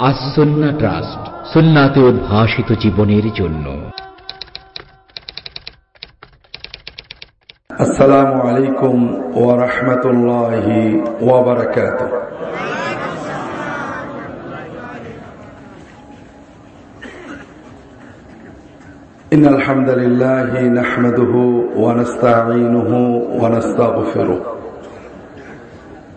আসন্না trust সুন্নাতে উদ্ভাসিত জীবনের জন্য আসসালামু আলাইকুম ওয়া রাহমাতুল্লাহি ওয়া বারাকাতুহু إن الحمد لله نحمده ونستعينه ونستغفره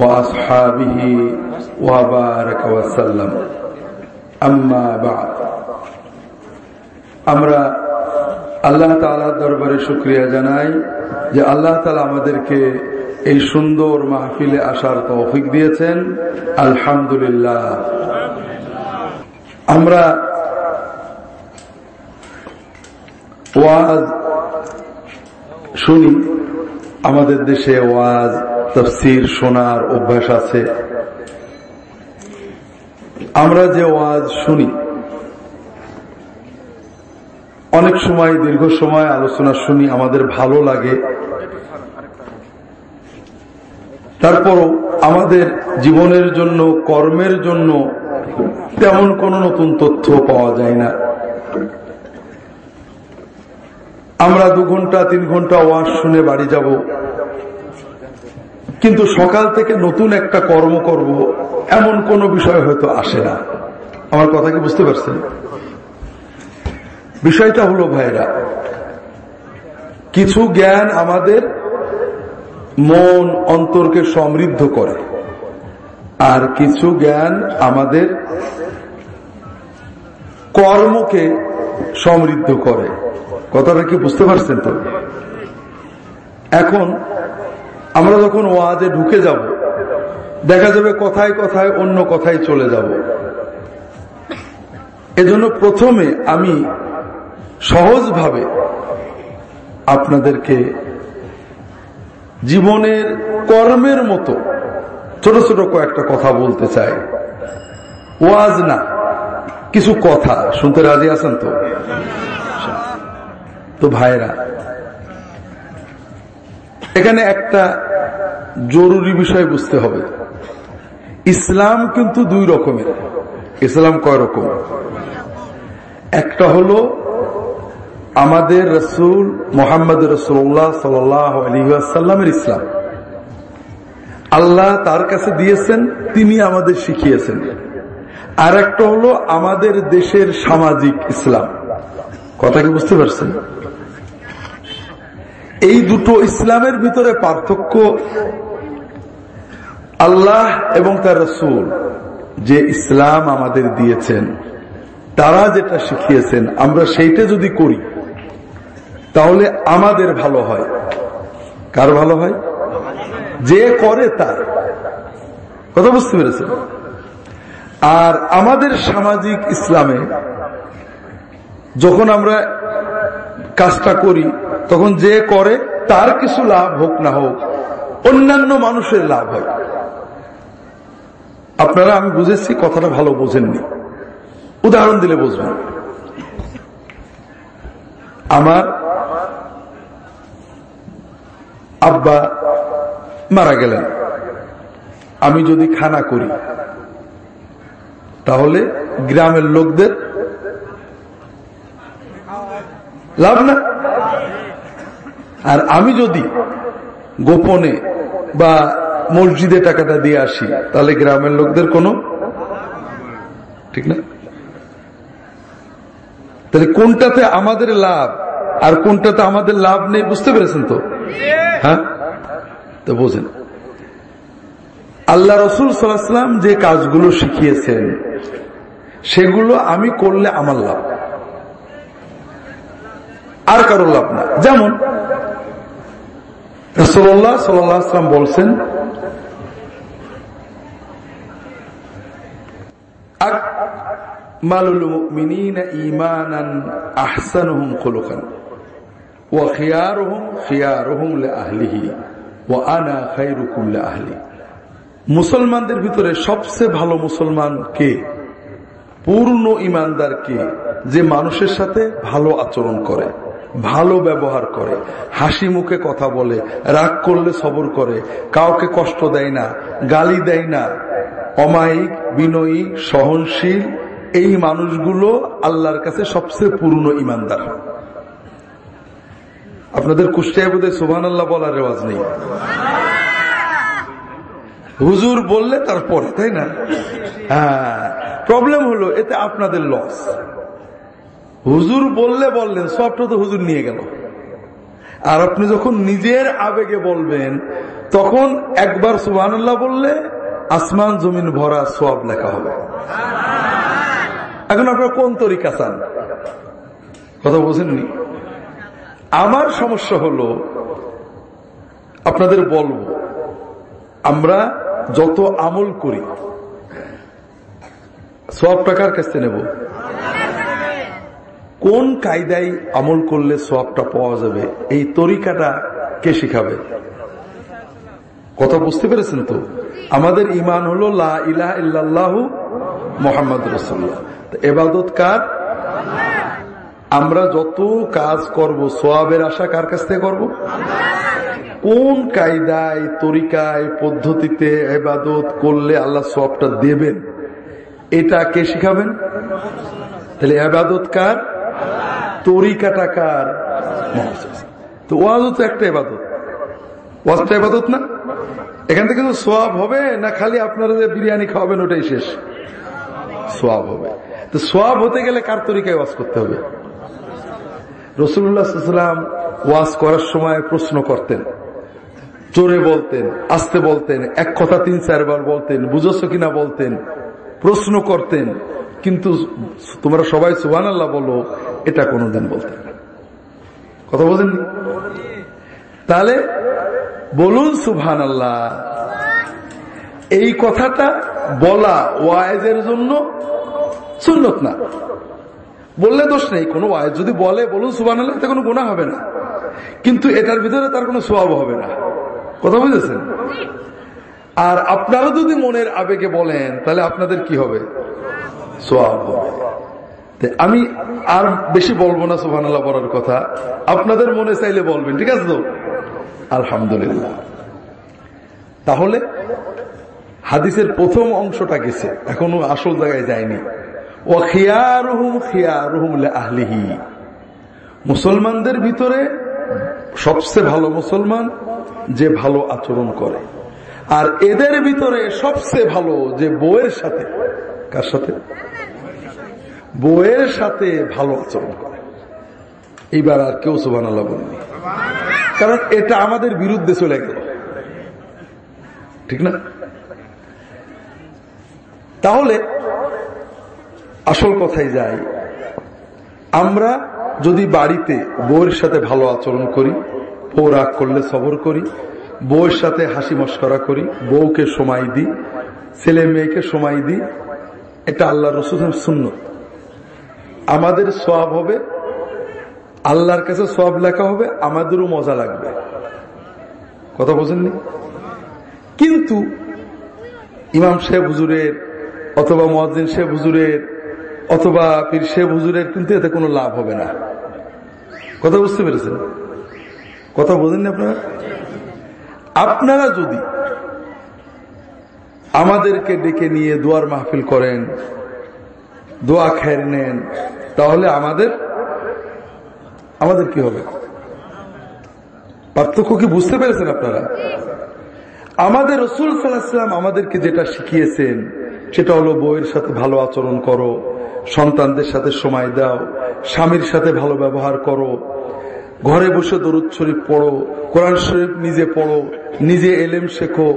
وأصحابه وبارك وسلم أما بعد আমরা আল্লাহ তালার দরবারে শুক্রিয়া জানাই যে আল্লাহ তালা আমাদেরকে এই সুন্দর মাহফিলে আসার তৌফিক দিয়েছেন আলহামদুলিল্লাহ আমরা ওয়াজ শুনি আমাদের দেশে ওয়াজ তফসির শোনার অভ্যাস আছে। আমরা যে ওয়াজ শুনি, অনেক সময়, দীর্ঘ সময় আলোচনা শুনি, আমাদের ভালো লাগে। তারপরও আমাদের জীবনের জন্য, কর্মের জন্য তেমন কোনো নতুন তথ্য পাওয়া যায় না। আমরা দু ঘণ্টা, তিন ঘণ্টা ওয়াজ শুনে বাড়ি যাব। কিন্তু সকাল থেকে নতুন একটা কর্ম করব, এমন কোন বিষয় হয়তো আসে না। আমার কথা কি বুঝতে পারছেন? বিষয়টা হলো ভাইরা, কিছু জ্ঞান আমাদের মন অন্তরকে সমৃদ্ধ করে, আর কিছু জ্ঞান আমাদের কর্মকে সমৃদ্ধ করে। কথাটা কি বুঝতে পারছেন তো? এখন আমরা যখন ওয়াজে ঢুকে যাব, দেখা যাবে কথায় কথায় অন্য কথায় চলে যাব। এজন্য প্রথমে আমি সহজভাবে আপনাদেরকে জীবনের কর্মের মতো ছোট ছোট কয়েকটা কথা বলতে চাই। ওয়াজ না, কিছু কথা। শুনতে রাজি আছেন তো? তো ভাইরা এখানে একটা জরুরি বিষয় বুঝতে হবে। ইসলাম কিন্তু দুই রকমের। ইসলাম কয় রকম? একটা হলো আমাদের রসুল মোহাম্মদ রসুল্লাহ সাল্লামের ইসলাম। আল্লাহ তার কাছে দিয়েছেন, তিনি আমাদের শিখিয়েছেন। আর একটা হলো আমাদের দেশের সামাজিক ইসলাম। কথা কি বুঝতে পারছেন? এই দুটো ইসলামের ভিতরে পার্থক্য আল্লাহ এবং তার রসুল যে ইসলাম আমাদের দিয়েছেন, তারা যেটা শিখিয়েছেন, আমরা সেইটা যদি করি, তাহলে আমাদের ভালো হয়। কার ভালো হয়? যে করে তার। কথা বুঝতে পেরেছেন? আর আমাদের সামাজিক ইসলামে যখন আমরা কাজটা করি তখন যে করে, তার কিছু লাভ হোক না হোক, অন্যান্য মানুষের লাভ হয়। আপনারা, আমি বুঝেছি, কথাটা ভালো বোঝেননি। উদাহরণ দিলে বুঝবেন। আমার আব্বা মারা গেলেন। আমি যদি খানা করি, তাহলে গ্রামের লোকদের লাভ না? আর আমি যদি গোপনে বা মসজিদে টাকাটা দিয়ে আসি, তাহলে গ্রামের লোকদের কোনো ঠিক না? তাহলে কোনটাতে আমাদের লাভ আর কোনটাতে আমাদের লাভ নেই বুঝতে পেরেছেন তো? হ্যাঁ? তো বোঝেন। আল্লাহ রসুল সাল্লাম যে কাজগুলো শিখিয়েছেন, সেগুলো আমি করলে আমার লাভ। আর কারও লাভ না। যেমন রসোল্লাহ সাল্লাম বলছেন মুসলমানদের ভিতরে সবচেয়ে ভালো মুসলমান কে? পূর্ণ ইমানদার কে? যে মানুষের সাথে ভালো আচরণ করে। ভালো ব্যবহার করে, হাসি মুখে কথা বলে, রাগ করলে সবর করে, কাউকে কষ্ট দেয় না, গালি দেয় না, অমায়িক, বিনয়ী, সহনশীল, এই মানুষগুলো আল্লাহর কাছে সবচেয়ে পূর্ণ ইমানদার। আপনাদের কুষ্টিয়া বোধ সুবান আল্লাহ বলার রেওয়াজ নেই। হুজুর বললে তারপরে, তাই না? হ্যাঁ প্রবলেম হলো, এতে আপনাদের লস হুজুর বললে বললেন, সবটা তো হুজুর নিয়ে গেল। আর আপনি যখন নিজের আবেগে বলবেন, তখন একবার সুবাহান্লাহ বললে, আসমান জমিন ভরা সব লেখা হবে। এখন আপনারা কোন তরিকা চান? কথা বোঝেননি আমার সমস্যা হলো, আপনাদের বলব, আমরা যত আমল করি সব টাকার কাছে নেব? কোন কায়দায় আমল করলে সবটা পাওয়া যাবে? এই তরিকাটা কে শিখাবে? কথা বুঝতে পেরেছেন তো? আমাদের ইমান হলো লা মোহাম্মদ রসুল্লাহ এবাদত কার? আমরা যত কাজ করব সোয়াবের আশা কার কাছ থেকে করব? কোন কায়দায়, তরিকায়, পদ্ধতিতে এবাদত করলে আল্লাহ সোয়াবটা দেবেন? এটা কে শিখাবেন? তাহলে এবাদত কার? তরিকাটা কার তো ওয়াজও তো একটা এবাদত ওয়াজটা এবাদত না? এখান থেকে তো সোয়াব হবে না খালি আপনারা যে বিরিয়ানি খাওয়াবেন ওটাই শেষ? সোয়াব হবে। তো সোয়াব হতে গেলে কার তরিকায় ওয়াজ করতে হবে? রসুল্লাহাম ওয়াজ করার সময় প্রশ্ন করতেন। জোরে বলতেন, আস্তে বলতেন, এক কথা তিন চারবার বলতেন, বুঝছ কিনা বলতেন, প্রশ্ন করতেন। কিন্তু তোমরা সবাই সুহান আল্লাহ বলো এটা কোনোদিন বলতেন না। কথা বলেননি? তাহলে বলুন সুভান আল্লাহ এই কথাটা বলা ওয়াইজের জন্য সুন্নত না। বললে দোষ নেই, কোনো ওয়াইজ যদি বলে, বলুন সুবান আল্লাহ এতে কোনো গুণা হবে না। কিন্তু এটার ভিতরে তার কোনো সোয়াব হবে না। কথা বুঝেছেন? আর আপনারা যদি মনের আবেগে বলেন, তাহলে আপনাদের কি হবে? সোয়াব হবে। আমি আর বেশি বলব না সুহান আল্লাহ বলার কথা। আপনাদের মনে চাইলে বলবেন, ঠিক আছে তো? আলহামদুলিল্লাহ। তাহলে, হাদিসের প্রথম অংশটা গেছে, এখনও আসল জায়গায় যায়নি। ও খিয়ারুহুম খিয়ারুহুম আহলিহি। মুসলমানদের ভিতরে সবচেয়ে ভালো মুসলমান যে ভালো আচরণ করে। আর এদের ভিতরে সবচেয়ে ভালো যে বউয়ের সাথে, কার সাথে? বউয়ের সাথে ভালো আচরণ করে। এইবার আর কেউ সুবান আল্লাহ কারণ এটা আমাদের বিরুদ্ধে চলে গেল। ঠিক না? তাহলে আসল কথাই যাই আমরা যদি বাড়িতে বউয়ের সাথে ভালো আচরণ করি, বউ রাগ করলে সবর করি, বউয়ের সাথে হাসি মস্করা করি, বউকে সময় দিই, ছেলে মেয়েকে সময় দিই, এটা আল্লাহ রসুলের শূন্য আমাদের সব হবে, আল্লাহর কাছে সব লেখা হবে, আমাদেরও মজা লাগবে। কথা বোঝেননি কিন্তু ইমাম শেখ হুজুরের অথবা মহাজিন শেখ হুজুরের অথবা পীর শেখ হুজুরের কিন্তু এতে কোনো লাভ হবে না। কথা বুঝতে পেরেছেন? কথা বোঝেননি আপনারা? আপনারা যদি আমাদেরকে ডেকে নিয়ে দোয়ার মাহফিল করেন দোয়া খের নেন, তাহলে আমাদের আমাদের কি হবে? পার্থক্য কি বুঝতে পেরেছেন আপনারা? আমাদের রসুল সাল্লাহাম আমাদেরকে যেটা শিখিয়েছেন, সেটা হলো বইয়ের সাথে ভালো আচরণ করো, সন্তানদের সাথে সময় দাও, স্বামীর সাথে ভালো ব্যবহার করো, ঘরে বসে দরুদ শরীফ পড়ো, কোরআন শরীফ নিজে পড়ো, নিজে এলেম শেখো,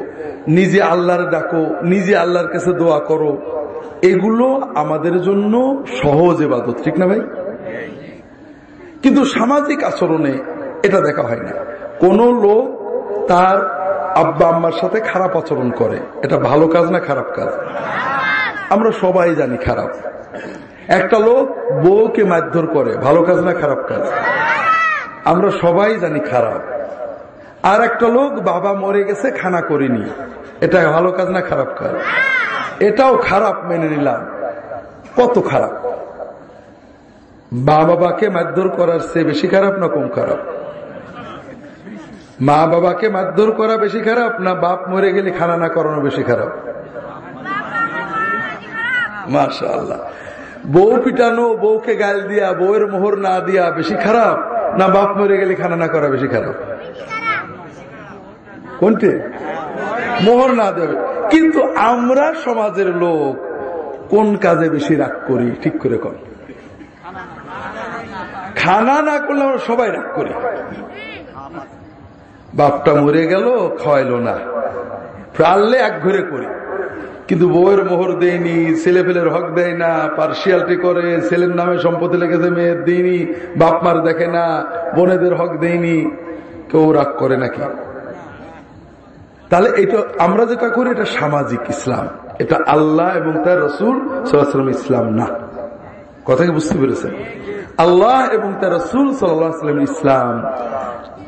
নিজে আল্লাহর ডাকো, নিজে আল্লাহর কাছে দোয়া করো। এগুলো আমাদের জন্য সহজ এবাদত ঠিক না ভাই? কিন্তু সামাজিক আচরণে এটা দেখা হয় না। কোন লোক তার আব্বা আম্মার সাথে খারাপ আচরণ করে। এটা ভালো কাজ না খারাপ কাজ? আমরা সবাই জানি খারাপ। একটা লোক বউকে মারধর করে, ভালো কাজ না খারাপ কাজ? আমরা সবাই জানি খারাপ। আর একটা লোক বাবা মরে গেছে, খানা করিনি। এটা ভালো কাজ না খারাপ কাজ? এটাও খারাপ মেনে নিলাম। কত খারাপ? মা বাবাকে মারধর করার সে বেশি খারাপ না কম খারাপ? মা বাবাকে মারধর করা বেশি খারাপ না বাপ মরে গেলে খানা না করানো বেশি খারাপ? মাশা আল্লাহ বউ পিটানো, বউকে গাল দিয়া, বউয়ের মোহর না দিয়া বেশি খারাপ না বাপ মরে গেলে খানা না করা বেশি খারাপ? কোনটি? মোহর না দেবে কিন্তু আমরা সমাজের লোক, কোন কাজে বেশি রাগ করি? ঠিক করে কর খানা না করলে আমরা সবাই রাগ করি। বাপটা মরে গেল, খাওয়াইলো না। প্রাণলে এক ঘরে করি। কিন্তু বউয়ের মোহর দেয়নি ছেলে ফেলের হক দেয় না পার্সিয়ালটি করে, ছেলের নামে সম্পত্তি লেগেছে, মেয়ের দিইনি বাপ মার দেখে না, বোনেদের হক দেয়নি। কেউ রাগ করে নাকি? তাহলে এটা আমরা যেটা করি, এটা সামাজিক ইসলাম। এটা আল্লাহ এবং তার রসুল সাল্লাম ইসলাম না। কথা কি বুঝতে পেরেছেন? আল্লাহ এবং তার রসুল সাল্লাম ইসলাম।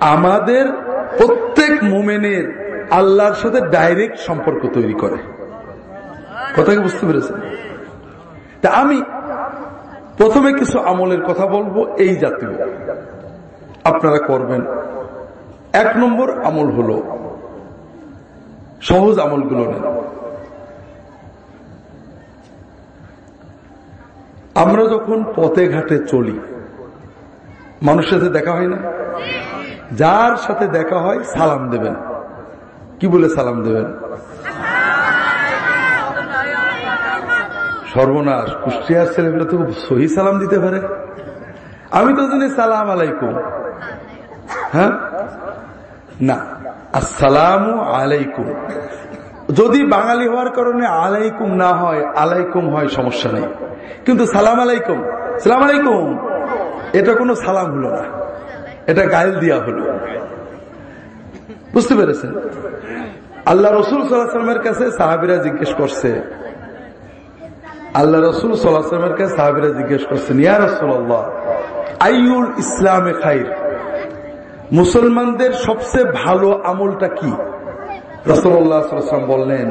আমাদের প্রত্যেক মোমেনের আল্লাহর সাথে ডাইরেক্ট সম্পর্ক তৈরি করে। কথা কি বুঝতে পেরেছেন? তা আমি প্রথমে কিছু আমলের কথা বলব, এই জাতীয়। আপনারা করবেন। এক নম্বর আমল হলো সহজ আমলগুলো নেন। আমরা যখন পথে ঘাটে চলি, মানুষের সাথে দেখা হয় না? যার সাথে দেখা হয়, সালাম দেবেন। কি বলে সালাম দেবেন? সর্বনাশ। কুষ্টিয়ার ছেলেগুলো তো সহি সালাম দিতে পারে। আমি তো জানি সালাম আলাইকুম। হ্যাঁ? না। আসসালাম আলাইকুম। যদি বাঙালি হওয়ার কারণে আলাইকুম না হয়, আলাইকুম হয় সমস্যা নেই। কিন্তু সালাম আলাইকুম। সালাম আলাইকুম। এটা কোনো সালাম হলো না। এটা গাইল দিয়া হলো। বুঝতে পেরেছেন? আল্লাহ রসুল সাল্লামের কাছে সাহাবিরা জিজ্ঞেস করছে, আল্লাহ রসুল সাল্লামের কাছে সাহাবিরা জিজ্ঞেস করছেন, ইয়া রসুল্লাহ আইউল ইসলামে খাইর? মুসলমানদের সবচেয়ে ভালো আমলটা কি? রসল্লাহাম বললেন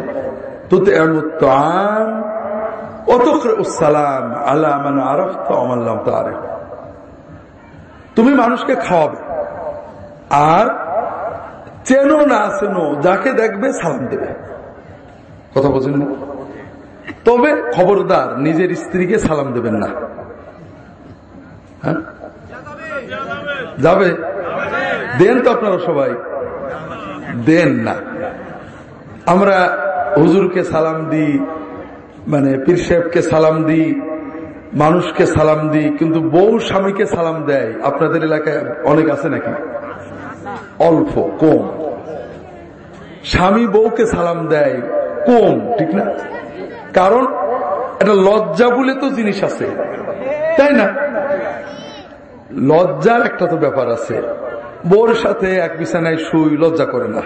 আল্লাহ তুমি মানুষকে খাওয়াবে আর চেনো না চেনো, যাকে দেখবে সালাম দেবে। কথা বলছেন তবে খবরদার, নিজের স্ত্রীকে সালাম দেবেন না। হ্যাঁ? যাবে? দেন তো আপনারা সবাই। দেন না। আমরা হুজুরকে সালাম দিই মানে পীর সাহেবকে সালাম দিই, মানুষকে সালাম দিই, কিন্তু বউ স্বামীকে সালাম দেয়। আপনাদের এলাকায় অনেক আছে নাকি? অল্প, কম। স্বামী বউকে সালাম দেয়, কম, ঠিক না? কারণ এটা লজ্জা বলে তো জিনিস আছে, তাই না? লজ্জার একটা তো ব্যাপার আছে। বোর সাথে এক বিছানায় শুই, লজ্জা করে না।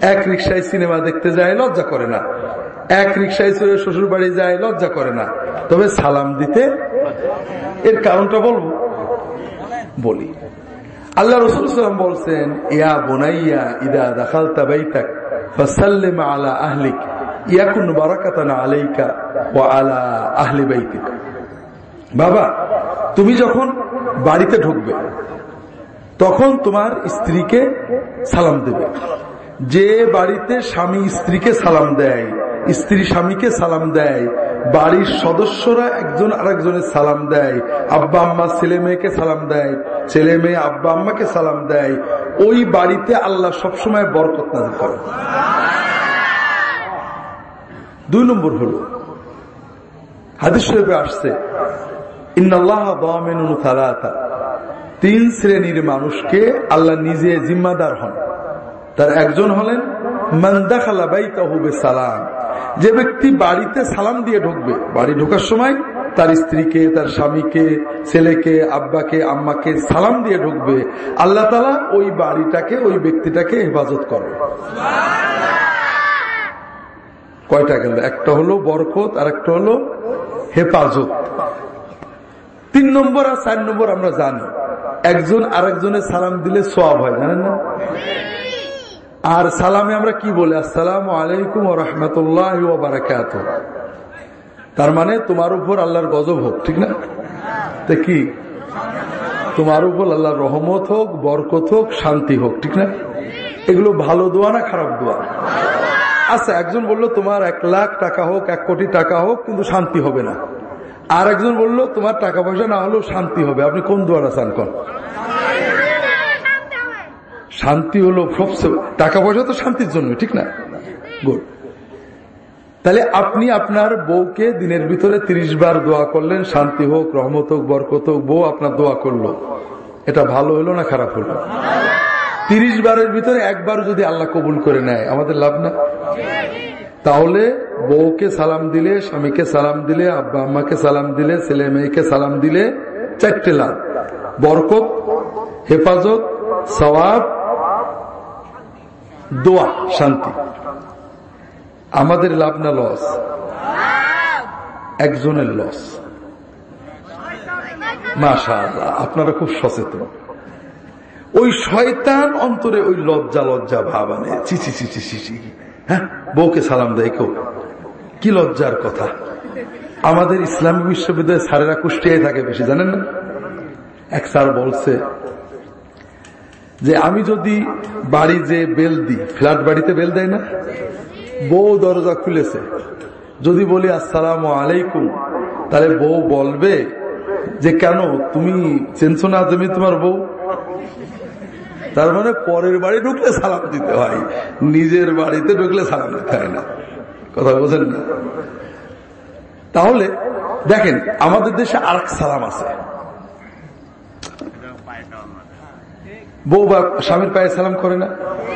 এক রিক্সায় সিনেমা দেখতে যায়, লজ্জা করে না। এক রিক্সায় চড়ে শ্বশুর বাড়ি যায়, লজ্জা করে না। তবে সালাম দিতে এর কারণটা বলব? বলি। আল্লাহ রসুল সাল্লাম বলছেন, ইয়া বোনাইয়া ইদা দাখাল তাবাইতাক ফাসাল্লিম আলা আহলিক, ইয়াকুন বারাকাতানা আলাইকা ওয়া আলা আহলি বাইতিক। বাবা, তুমি যখন বাড়িতে ঢুকবে তখন তোমার স্ত্রীকে সালাম দেবে। যে বাড়িতে স্বামী স্ত্রীকে সালাম দেয়, স্ত্রী স্বামীকে সালাম দেয়, বাড়ির সদস্যরা একজন আরেকজনের সালাম দেয়, আব্বা আম্মা ছেলে মেয়েকে সালাম দেয়, ছেলে মেয়ে আব্বা আম্মাকে সালাম দেয়, ওই বাড়িতে আল্লাহ সবসময় বরকত নাজির করে দুই নম্বর হল, হাদিস আসছে, ইন্নাল্লাহ দামিনুন সালাতা। তিন শ্রেণির মানুষকে আল্লাহ নিজে জিম্মাদার হন। তার একজন হলেন মান্দাখালা বাইতাহুবে সালাম যে ব্যক্তি বাড়িতে সালাম দিয়ে ঢুকবে, বাড়ি ঢোকার সময় তার স্ত্রীকে, তার স্বামীকে, ছেলেকে, আব্বাকে, আম্মাকে সালাম দিয়ে ঢুকবে। আল্লাহ তালা ওই বাড়িটাকে, ওই ব্যক্তিটাকে হেফাজত করবে। কয়টা গেল? একটা হলো বরকত আর একটা হলো হেফাজত। তিন নম্বর আর চার নম্বর আমরা জানি। একজন আরেকজনের সালাম দিলে সব হয়, জানেন না? আর সালামে আমরা কি বলি? আসসালাম আলাইকুম রহমতুল্লাহ বারাকাত তার মানে তোমার উপর আল্লাহর গজব হোক, ঠিক না? তা কি? তোমার উপর আল্লাহর রহমত হোক, বরকত হোক, শান্তি হোক, ঠিক না? এগুলো ভালো দোয়া না খারাপ দোয়া? আচ্ছা একজন বলল, তোমার এক লাখ টাকা হোক, এক কোটি টাকা হোক, কিন্তু শান্তি হবে না। আর একজন বলল, তোমার টাকা পয়সা না হলেও শান্তি হবে। আপনি কোন দোয়াটা চান কর শান্তি হলো টাকা পয়সা তো শান্তির জন্য ঠিক না? গুড তাহলে আপনি আপনার বউকে দিনের ভিতরে ৩০ বার দোয়া করলেন, শান্তি হোক, রহমত হোক, বরকত হোক, বউ আপনার দোয়া করল। এটা ভালো হলো না খারাপ হলো? তিরিশ বারের ভিতরে একবার যদি আল্লাহ কবুল করে নেয়, আমাদের লাভ না? তাহলে বউকে সালাম দিলে, স্বামীকে সালাম দিলে, আব্বা আম্মাকে সালাম দিলে, ছেলে মেয়েকে সালাম দিলে চারটে লাভ। বরকত, হেফাজত সবাব দোয়া, শান্তি। আমাদের লাভ না লস? একজনের লস। মাশা আপনারা খুব সচেতন। ওই শয়তান অন্তরে ওই লজ্জা লজ্জা ভাব আনে। চিচি চিচি চিচি হ্যাঁ বউকে সালাম দেয়, কেউ। কি লজ্জার কথা। আমাদের ইসলামী বিশ্ববিদ্যালয়ে স্যারেরা কুষ্টিয়ায় থাকে বেশি, জানেন না? এক স্যার বলছে যে, আমি যদি বাড়ি যে বেল দিই, ফ্ল্যাট বাড়িতে বেল দেয় না? বউ দরজা খুলেছে। যদি বলি, আসসালাম আলাইকুম তাহলে বউ বলবে যে, কেন? তুমি চেনছো না তুমি তোমার বউ? তার মানে পরের বাড়ি ঢুকলে সালাম দিতে হয়, নিজের বাড়িতে ঢুকলে সালাম দিতে হয় না। কথা বোঝেন না? তাহলে দেখেন, আমাদের দেশে আর সালাম আছে। বউ বা স্বামীর পায়ে সালাম করে না,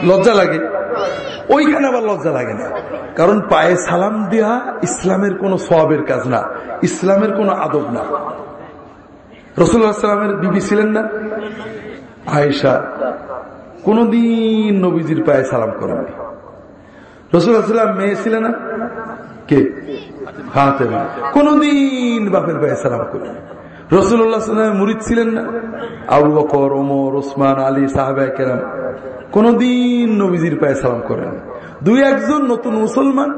লজ্জা লাগে। ওইখানে আবার লজ্জা লাগে না। কারণ পায়ে সালাম দেওয়া ইসলামের কোন সবের কাজ না, ইসলামের কোন আদব না। রসুল্লাহ সাল্লামের বিবি ছিলেন না? আয়েশা, কোনদিন নবীজির পায়ে সালাম করেননি। রসুল্লাহাম মেয়ে ছিলেন না? কে? হাতে কোনদিন বাপের পায়ে সালাম করেন রসুল্লাহ সাল্লামের মুরিদ ছিলেন না? আবু বকর, ওমর, ওসমান, আলী সাহাবাহ কেরাম। কোনদিন নবীজির পায়ে সালাম করেন দুই একজন নতুন মুসলমান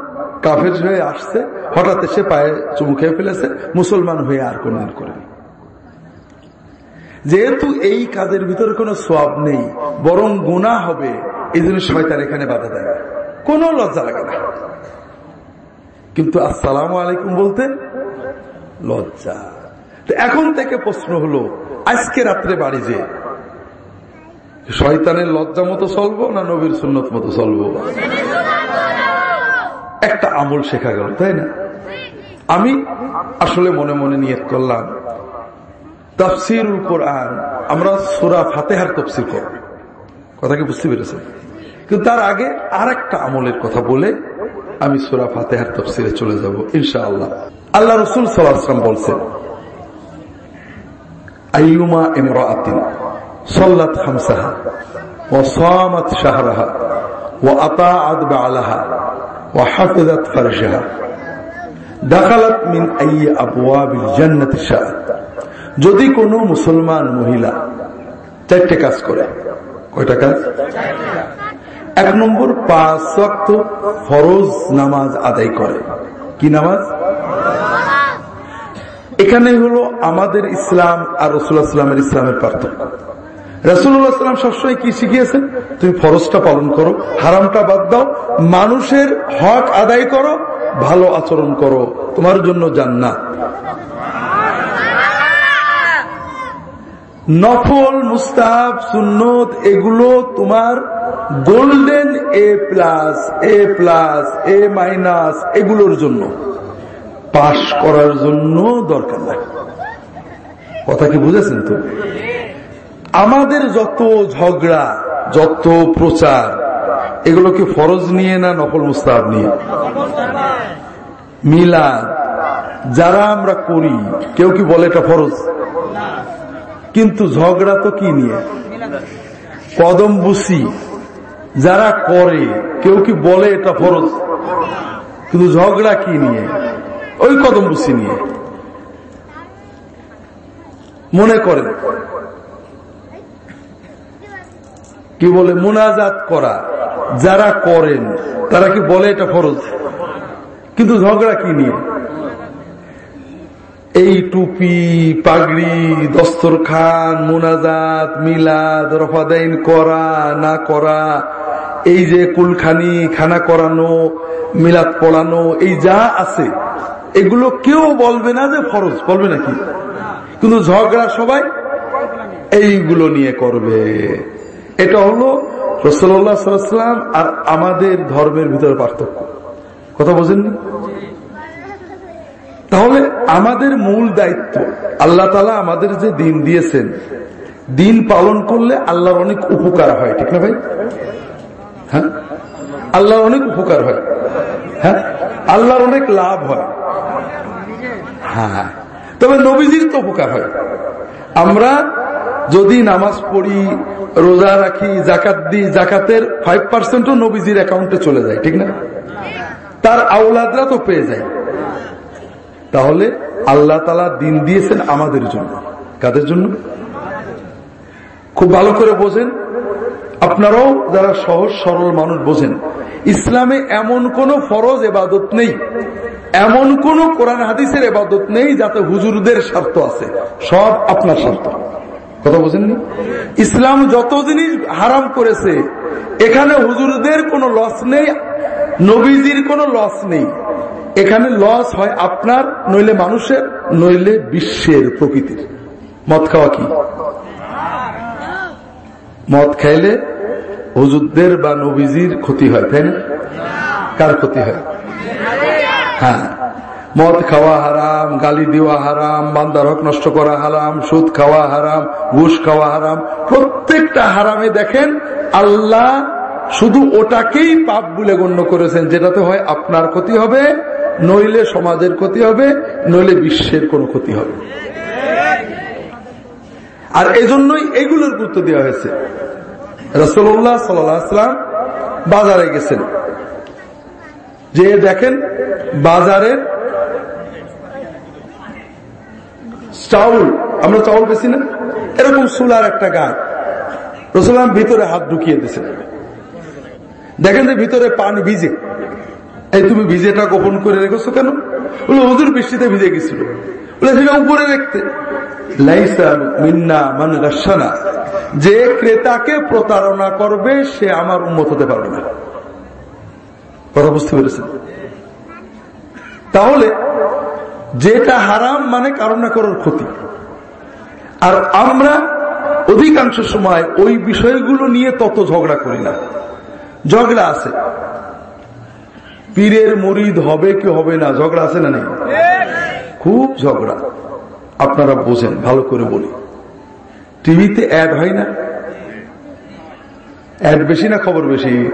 কাফের হয়ে আসছে, হঠাৎ এসে পায়ে চুমু খেয়ে ফেলেছে, মুসলমান হয়ে আর কোনদিন করেন যেহেতু এই কাজের ভিতরে কোনো সব নেই, বরং গুণা হবে, এই জন্য শয়তান এখানে বাধা দেয় কোনো লজ্জা লাগে না। কিন্তু আসসালাম আলাইকুম বলতে লজ্জা। এখন থেকে প্রশ্ন হলো, আজকে রাত্রে বাড়ি যে শয়তানের লজ্জা মতো চলবো না নবীর সুন্নত মতো চলবো? একটা আমল শেখা গেল, তাই না? আমি আসলে মনে মনে নিয়ত করলাম তফসিরুল কোরআন আমরা সুরা ফাতেহার তফসির করব কথা কি বুঝতে পেরেছেন কিন্তু তার আগে আর একটা আমলের কথা বলে আমি সুরা ফাতেহার তফসিরে চলে যাব ইনশাআল্লাহ আল্লাহ রসুল সাল্লাম বলছেন আইয়ুমা ইমরাতিন صلت خمسها وصامت شهرها وأطاعت بعلها وحفظت فرجها دخلت من أي أبواب الجنة شاءت যদি কোনো মুসলমান মহিলা চারটে কাজ করে, কয়টা কাজ? এক নম্বর, পাঁচ ওয়াক্ত ফরজ নামাজ আদায় করে। কি নামাজ? এখানে হলো আমাদের ইসলাম আর রসুল্লাহ সাল্লামের ইসলামের পার্থক্য। রসুল্লাহ সাল্লাম সবসময় কি শিখিয়েছেন? তুমি ফরজটা পালন করো, হারামটা বাদ দাও, মানুষের হক আদায় করো, ভালো আচরণ করো, তোমার জন্য জান্নাত। নফল, মুস্তাহাব, সুন্নত, এগুলো তোমার golden A plus A plus, A minus, এগুলোর জন্য। পাশ করার জন্য দরকার নাই। কথা কি বুঝেছেন তো? আমাদের যত ঝগড়া, যত প্রচার, এগুলো কি ফরজ নিয়ে না নকল মুস্তাহাব নিয়ে? মিলাদ, যারা আমরা করি, কেউ কি বলে এটা ফরজ? কিন্তু ঝগড়া তো কি নিয়ে? কদম বুসি যারা করে, কেউ কি বলে এটা ফরজ? কিন্তু ঝগড়া কি নিয়ে? ওই কদম বুসি নিয়ে। মনে করেন। কি বলে? মোনাজাত করা। যারা করেন, তারা কি বলে এটা ফরজ? কিন্তু ঝগড়া কি নিয়ে? এই টুপি, পাগড়ি, দস্তরখান, মোনাজাত, মিলাদ, রফাদাইন করা, না করা, এই যে কুলখানি, খানা করানো, মিলাদ পড়ানো, এই যা আছে, এগুলো কেউ বলবে না যে ফরজ, বলবে নাকি? কিন্তু ঝগড়া সবাই এইগুলো নিয়ে করবে। এটা হলো রসল্লাহ সাল্লাম আর আমাদের ধর্মের ভিতরে পার্থক্য। কথা বোঝেননি তাহলে আমাদের মূল দায়িত্ব, আল্লাহ তালা আমাদের যে দিন দিয়েছেন, দিন পালন করলে আল্লাহর অনেক উপকার হয়, ঠিক না ভাই? হ্যাঁ? আল্লাহর অনেক উপকার হয়। হ্যাঁ? আল্লাহর অনেক লাভ হয়। হ্যাঁ তবে নবীজির তো উপকার হয়। আমরা যদি নামাজ পড়ি, রোজা রাখি জাকাত দিই জাকাতের ফাইভ পার্সেন্টও নবীজির অ্যাকাউন্টে চলে যায়, ঠিক না? তার আউলাদরা তো পেয়ে যায়। তাহলে আল্লাহ তালা দিন দিয়েছেন আমাদের জন্য। কাদের জন্য? খুব ভালো করে বোঝেন। আপনারাও যারা সহজ, সরল মানুষ বোঝেন। ইসলামে এমন কোন ফরজ এবাদত নেই। এমন কোন কোরআন হাদিসের এবাদত নেই যাতে হুজুরদের স্বার্থ আছে। সব আপনার স্বার্থ। কথা বোঝেননি? ইসলাম যত জিনিস হারাম করেছে, এখানে হুজুরদের কোনো লস নেই, নবীজির কোনো লস নেই। এখানে লস হয় আপনার, নইলে মানুষের, নইলে বিশ্বের প্রকৃতির। মদ খাওয়া কি? মদ খাইলে হুজুরদের বা নবীজির ক্ষতি হয়, তাই না? কার ক্ষতি হয়? হ্যাঁ। মদ খাওয়া হারাম, গালি দেওয়া হারাম, বান্দার হক নষ্ট করা হারাম, সুদ খাওয়া হারাম, ঘুষ খাওয়া হারাম। প্রত্যেকটা হারামে দেখেন, আল্লাহ শুধু ওটাকেই পাপ বলে গণ্য করেছেন, যেটাতে হয় আপনার ক্ষতি হবে নইলে সমাজের ক্ষতি হবে, নইলে বিশ্বের কোনো ক্ষতি হবে। আর এজন্যই এগুলোর গুরুত্ব দেওয়া হয়েছে। রসল্লাহ সাল্লাম বাজারে গেছেন। যে দেখেন বাজারের চাউল, আমরা চাউল বেশি না, এরকম সুলার একটা গাছ। রসুলাম ভিতরে হাত ঢুকিয়ে দিয়েছেন। দেখেন যে ভিতরে পানি ভিজে। এই তুমি ভিজেটা গোপন করে রেখেছো কেন? বলে, হুজুর বৃষ্টিতে ভিজে গেছিল। বলে, সেটা উপরে রাখতে যে ক্রেতাকে প্রতারণা করবে, সে আমার উন্মত হতে পারবে না। কথা বুঝতে পেরেছেন? তাহলে, যেটা হারাম মানে কারণ না করার ক্ষতি। আর আমরা অধিকাংশ সময় ওই বিষয়গুলো নিয়ে তত ঝগড়া করি না। ঝগড়া আছে। পীরের মরিদ হবে কি হবে না? ঝগড়া আছে না নেই? খুব ঝগড়া। আপনারা বোঝেন, ভালো করে বলি। টিভিতে অ্যাড হয় না? অ্যাড বেশি না খবর বেশি?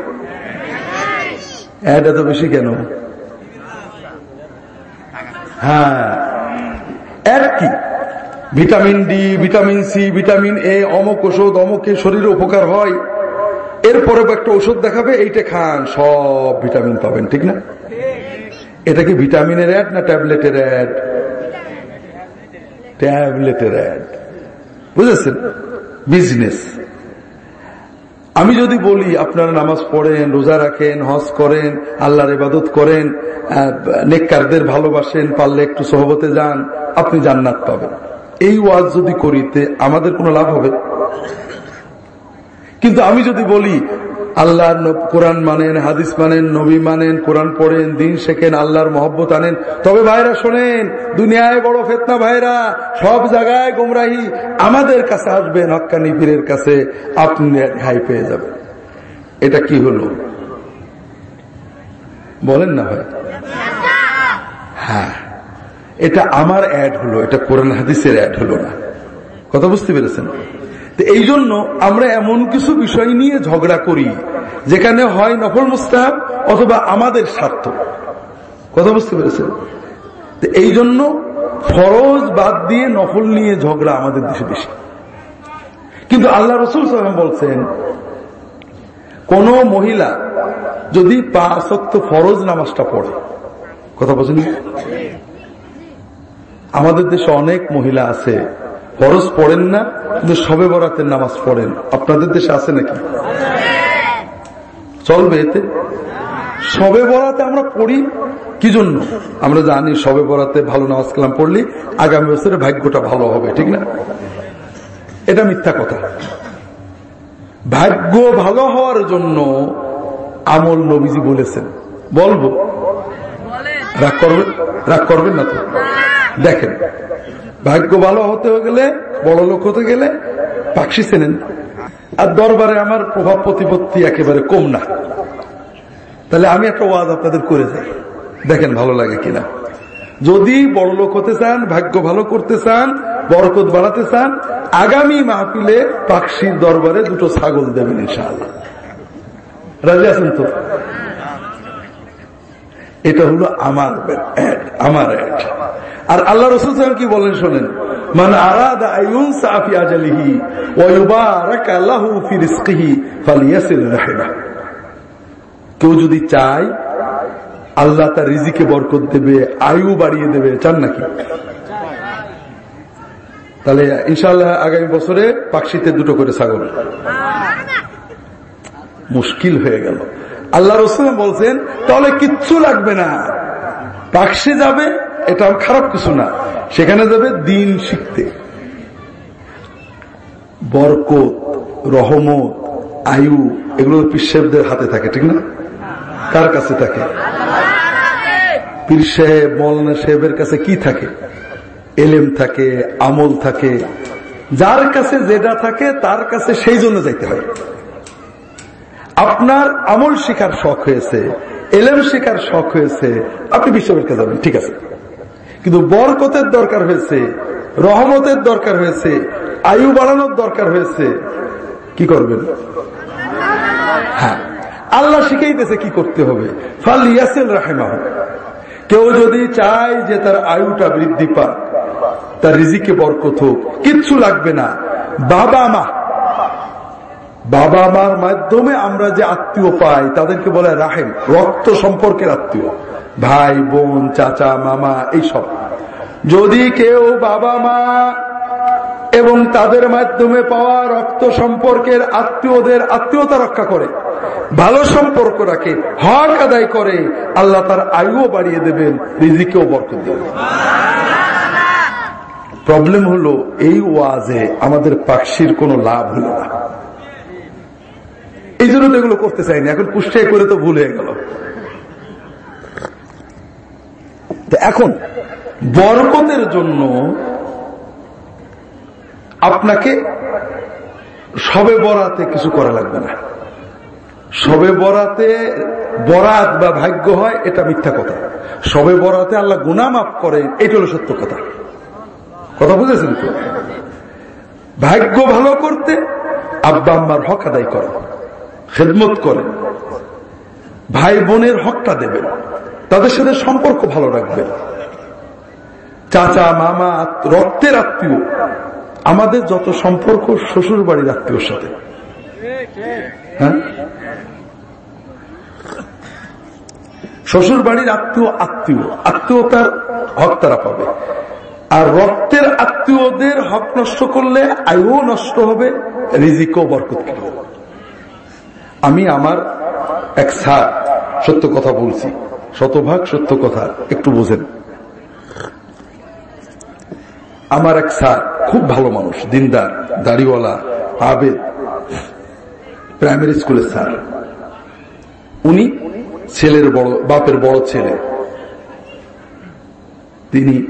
অ্যাড এত বেশি কেন? হ্যাঁ। অ্যাড কি? Vitamin D, vitamin C, vitamin A, অমক ওষুধ, অমকে শরীরে উপকার হয়। এরপরে একটা ওষুধ দেখাবে, এইটা খান, সব ভিটামিন পাবেন, ঠিক না? এটা কি ভিটামিনের অ্যাড না ট্যাবলেটের অ্যাড? ট্যাবলেটের অ্যাড। বুঝেছেন? বিজনেস। আমি যদি বলি, আপনারা নামাজ পড়েন, রোজা রাখেন, হজ করেন, আল্লাহর ইবাদত করেন নেককারদের ভালোবাসেন, পারলে একটু সহবতে যান, আপনি জান্নাত পাবেন। এই ওয়াজ যদি করিতে আমাদের কোনো লাভ হবে? কিন্তু আমি যদি বলি, আল্লাহর কোরআন মানেন, হাদিস মানেন, নবী মানেন, কোরআন পড়েন, দিন শেখেন, আল্লাহর মহব্বত আনেন। তবে ভাইরা শোনেন, দুনিয়ায় বড় ফেতনা ভাইরা, সব জায়গায় গুমরাহি, আমাদের কাছে আসবেন হক্কানি পীরের কাছে, আপনি হাই পেয়ে যাবেন। এটা কি হলো? বলেন না ভাই। হ্যাঁ এটা আমার অ্যাড হলো, এটা কোরআন হাদিসের অ্যাড হলো না। কথা বুঝতে পেরেছেন? তো এই জন্য আমরা এমন কিছু বিষয় নিয়ে ঝগড়া করি, যেখানে হয় নফল মুস্তাহাব অথবা আমাদের স্বার্থ। কথা বুঝতে পেরেছেন? এই জন্য ফরজ বাদ দিয়ে নফল নিয়ে ঝগড়া আমাদের দেশে বেশি। কিন্তু আল্লাহ রসুল সালাম বলছেন, কোন মহিলা যদি পাঁচত্ব ফরজ নামাজটা পড়ে, কথা বলছেন আমাদের দেশে অনেক মহিলা আছে ফরজ পড়েন না, কিন্তু সবে বরাতের নামাজ পড়েন। আপনাদের দেশে আছে নাকি? চলবে এতে? সবে বরাতে আমরা পড়ি? কি জন্য? আমরা জানি সবে বরাতে ভালো নামাজ কালাম পড়লি, আগামী বছরে ভাগ্যটা ভালো হবে, ঠিক না? এটা মিথ্যা কথা। ভাগ্য ভালো হওয়ার জন্য আমল নবীজি বলেছেন। বলব? রাগ করবেন? রাগ করবেন না তো? দেখেন ভাগ্য ভালো হতে গেলে, বড় লোক হতে গেলে পাকশি চেনেন আর দরবারে আমার প্রভাব প্রতিপত্তি একেবারে কম না। তাহলে আমি একটা ওয়াজ আপনাদের করে যাই। দেখেন ভালো লাগে কিনা। যদি বড় লোক হতে চান, ভাগ্য ভালো করতে চান, বরকত বাড়াতে চান, আগামী মাহফিলে পাকশির দরবারে দুটো ছাগল দেবেন ইনশাআল্লাহ। রাজি আছেন তো? এটা হলো আমার আমার আর আল্লাহ রসুল কি বলেন শোনেন? মান কেউ যদি চায় আল্লাহ তার রিজিকে বরকত দেবে, আয়ু বাড়িয়ে দেবে, চান নাকি? তাহলে ইনশাল্লাহ আগামী বছরে পাকশিতে দুটো করে ছাগল। মুশকিল হয়ে গেল। আল্লাহ রসুল বলছেন, তাহলে কিচ্ছু লাগবে না। পাকশে যাবে এটা খারাপ কিছু না। সেখানে যাবে দিন শিখতে। বরকত, রহমত, আয়ু, এগুলো পিসেবদের হাতে থাকে, ঠিক না? কার কাছে থাকে? পীর সাহেব মৌলানা সাহেবের কাছে কি থাকে? এলেম থাকে, আমল থাকে। যার কাছে যেটা থাকে, তার কাছে সেই জন্য যাইতে হয়। আপনার আমল শিকার শখ হয়েছে, এলেম শিকার শখ হয়েছে, আপনি বিশ্ববের কাছে যাবেন, ঠিক আছে? কিন্তু বরকতের দরকার হয়েছে, রহমতের দরকার হয়েছে, আয়ু বাড়ানোর দরকার হয়েছে। কি করবেন? হ্যাঁ আল্লাহ শিখাইতেছে কি করতে হবে। ফাল ইয়াসেল রাহেমা কেউ যদি চায় যে তার আয়ুটা বৃদ্ধি পাক, তার রিজিকে বরকত হোক, কিচ্ছু লাগবে না। বাবা মা, বাবা মার মাধ্যমে আমরা যে আত্মীয় পাই, তাদেরকে বলে রাহেম, রক্ত সম্পর্কের আত্মীয়। ভাই, বোন, চাচা, মামা, এইসব। যদি কেউ বাবা মা এবং তাদের মাধ্যমে পাওয়া রক্ত সম্পর্কের আত্মীয়দের আত্মীয়তা রক্ষা করে, ভালো সম্পর্ক রাখে, হক আদায় করে, আল্লাহ তার আয়ুও বাড়িয়ে দেবেন, রিজিকেও বরকত দেবেন। প্রবলেম হলো, এই ওয়াজে আমাদের পাকশির কোনো লাভ হলো না। এই জন্য তো এগুলো করতে চাইনি, এখন কুষ্টিয়া করে তো ভুল হয়ে গেল। এখন বরকতের জন্য আপনাকে সবে বরাতে কিছু করা লাগবে না। সবে বরাতে বরাত বা ভাগ্য হয়, এটা মিথ্যা কথা। সবে বরাতে আল্লাহ গুনা মাফ করেন, এটা হলো সত্য কথা। কথা বুঝেছেন তো? ভাগ্য ভালো করতে আব্বা আম্মার হক আদায় করেন, খেদমত করেন, ভাই বোনের হকটা দেবেন। তাদের সাথে সম্পর্ক ভালো রাখবেন চাচা, মামা, রক্তের আত্মীয়, আমাদের যত সম্পর্ক শ্বশুর বাড়ির আত্মীয়র সাথে। হ্যাঁ? শ্বশুর বাড়ির আত্মীয় আত্মীয় আত্মীয়তার হক তারা পাবে। আর রক্তের আত্মীয়দের হক নষ্ট করলে আয়ুও নষ্ট হবে, রিজিকও বরকত আমি আমার এক স্যার, সত্য কথা বলছি। শতভাগ সত্য কথা, একটু বোঝেন। আমার এক স্যার, খুব ভালো মানুষ, দিনদার, দাড়িওয়ালা, আবেদ প্রাইমারি স্কুলের স্যার। উনি ছেলের বড়, বাপের বড় ছেলে। তিনি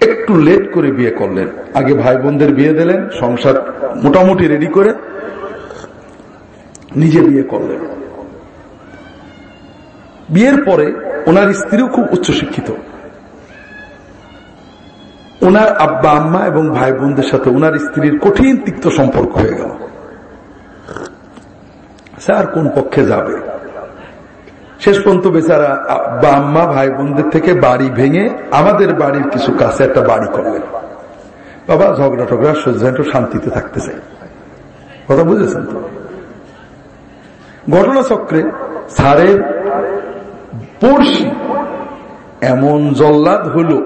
একটু লেট করে বিয়ে করলেন। আগে ভাই বোনদের বিয়ে দিলেন, সংসার মোটামুটি রেডি করে নিজে বিয়ে করলেন। বিয়ের পরে ওনার স্ত্রীও খুব উচ্চশিক্ষিত। ওনার আব্বা, আম্মা এবং ভাই বোনদের সাথে ওনার স্ত্রীর কঠিন তিক্ত সম্পর্ক হয়ে গেল। স্যার, কোন পক্ষে যাবে? শেষ পর্যন্ত বেচারা আব্বা, আম্মা, ভাই বোনদের থেকে বাড়ি ভেঙে আমাদের বাড়ির কিছু কাছে একটা বাড়ি করলেন। বাবা, ঝগড়া টগড়া সহ্য শান্তিতে থাকতে চাই। কথা বুঝেছেন তো? ঘটনাচক্রে স্যারের পড়শি এমন জল্লাদ হল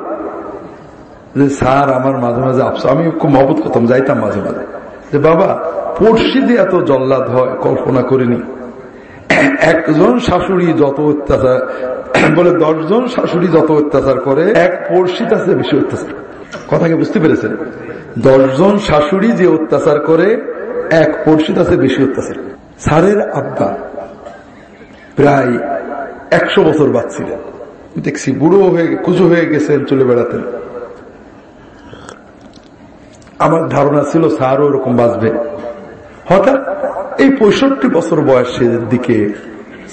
যে স্যার আমার মাঝে মাঝে আফসোস। আমি খুব মহবত করতাম, যাইতাম মাঝে মাঝে। যে বাবা পড়শি দিয়ে এত জল্লাদ হয়, কল্পনা করিনি। একজন শাশুড়ি যত অত্যাচার, বলে দশজন শাশুড়ি যত অত্যাচার করে, এক পড়শি তাছে বেশি অত্যাচার। কথাকে বুঝতে পেরেছেন? দশজন শাশুড়ি যে অত্যাচার করে, এক পড়শি তাছে বেশি অত্যাচার। স্যারের আব্বা, প্রায় একশো বছর বাঁচছিলেন। দেখছি বুড়ো হয়ে কুচু হয়ে গেছেন চলে বেড়াতেন। আমার ধারণা ছিল, স্যারও ওরকম বাঁচবে। হঠাৎ এই পঁয়ষট্টি বছর বয়সের দিকে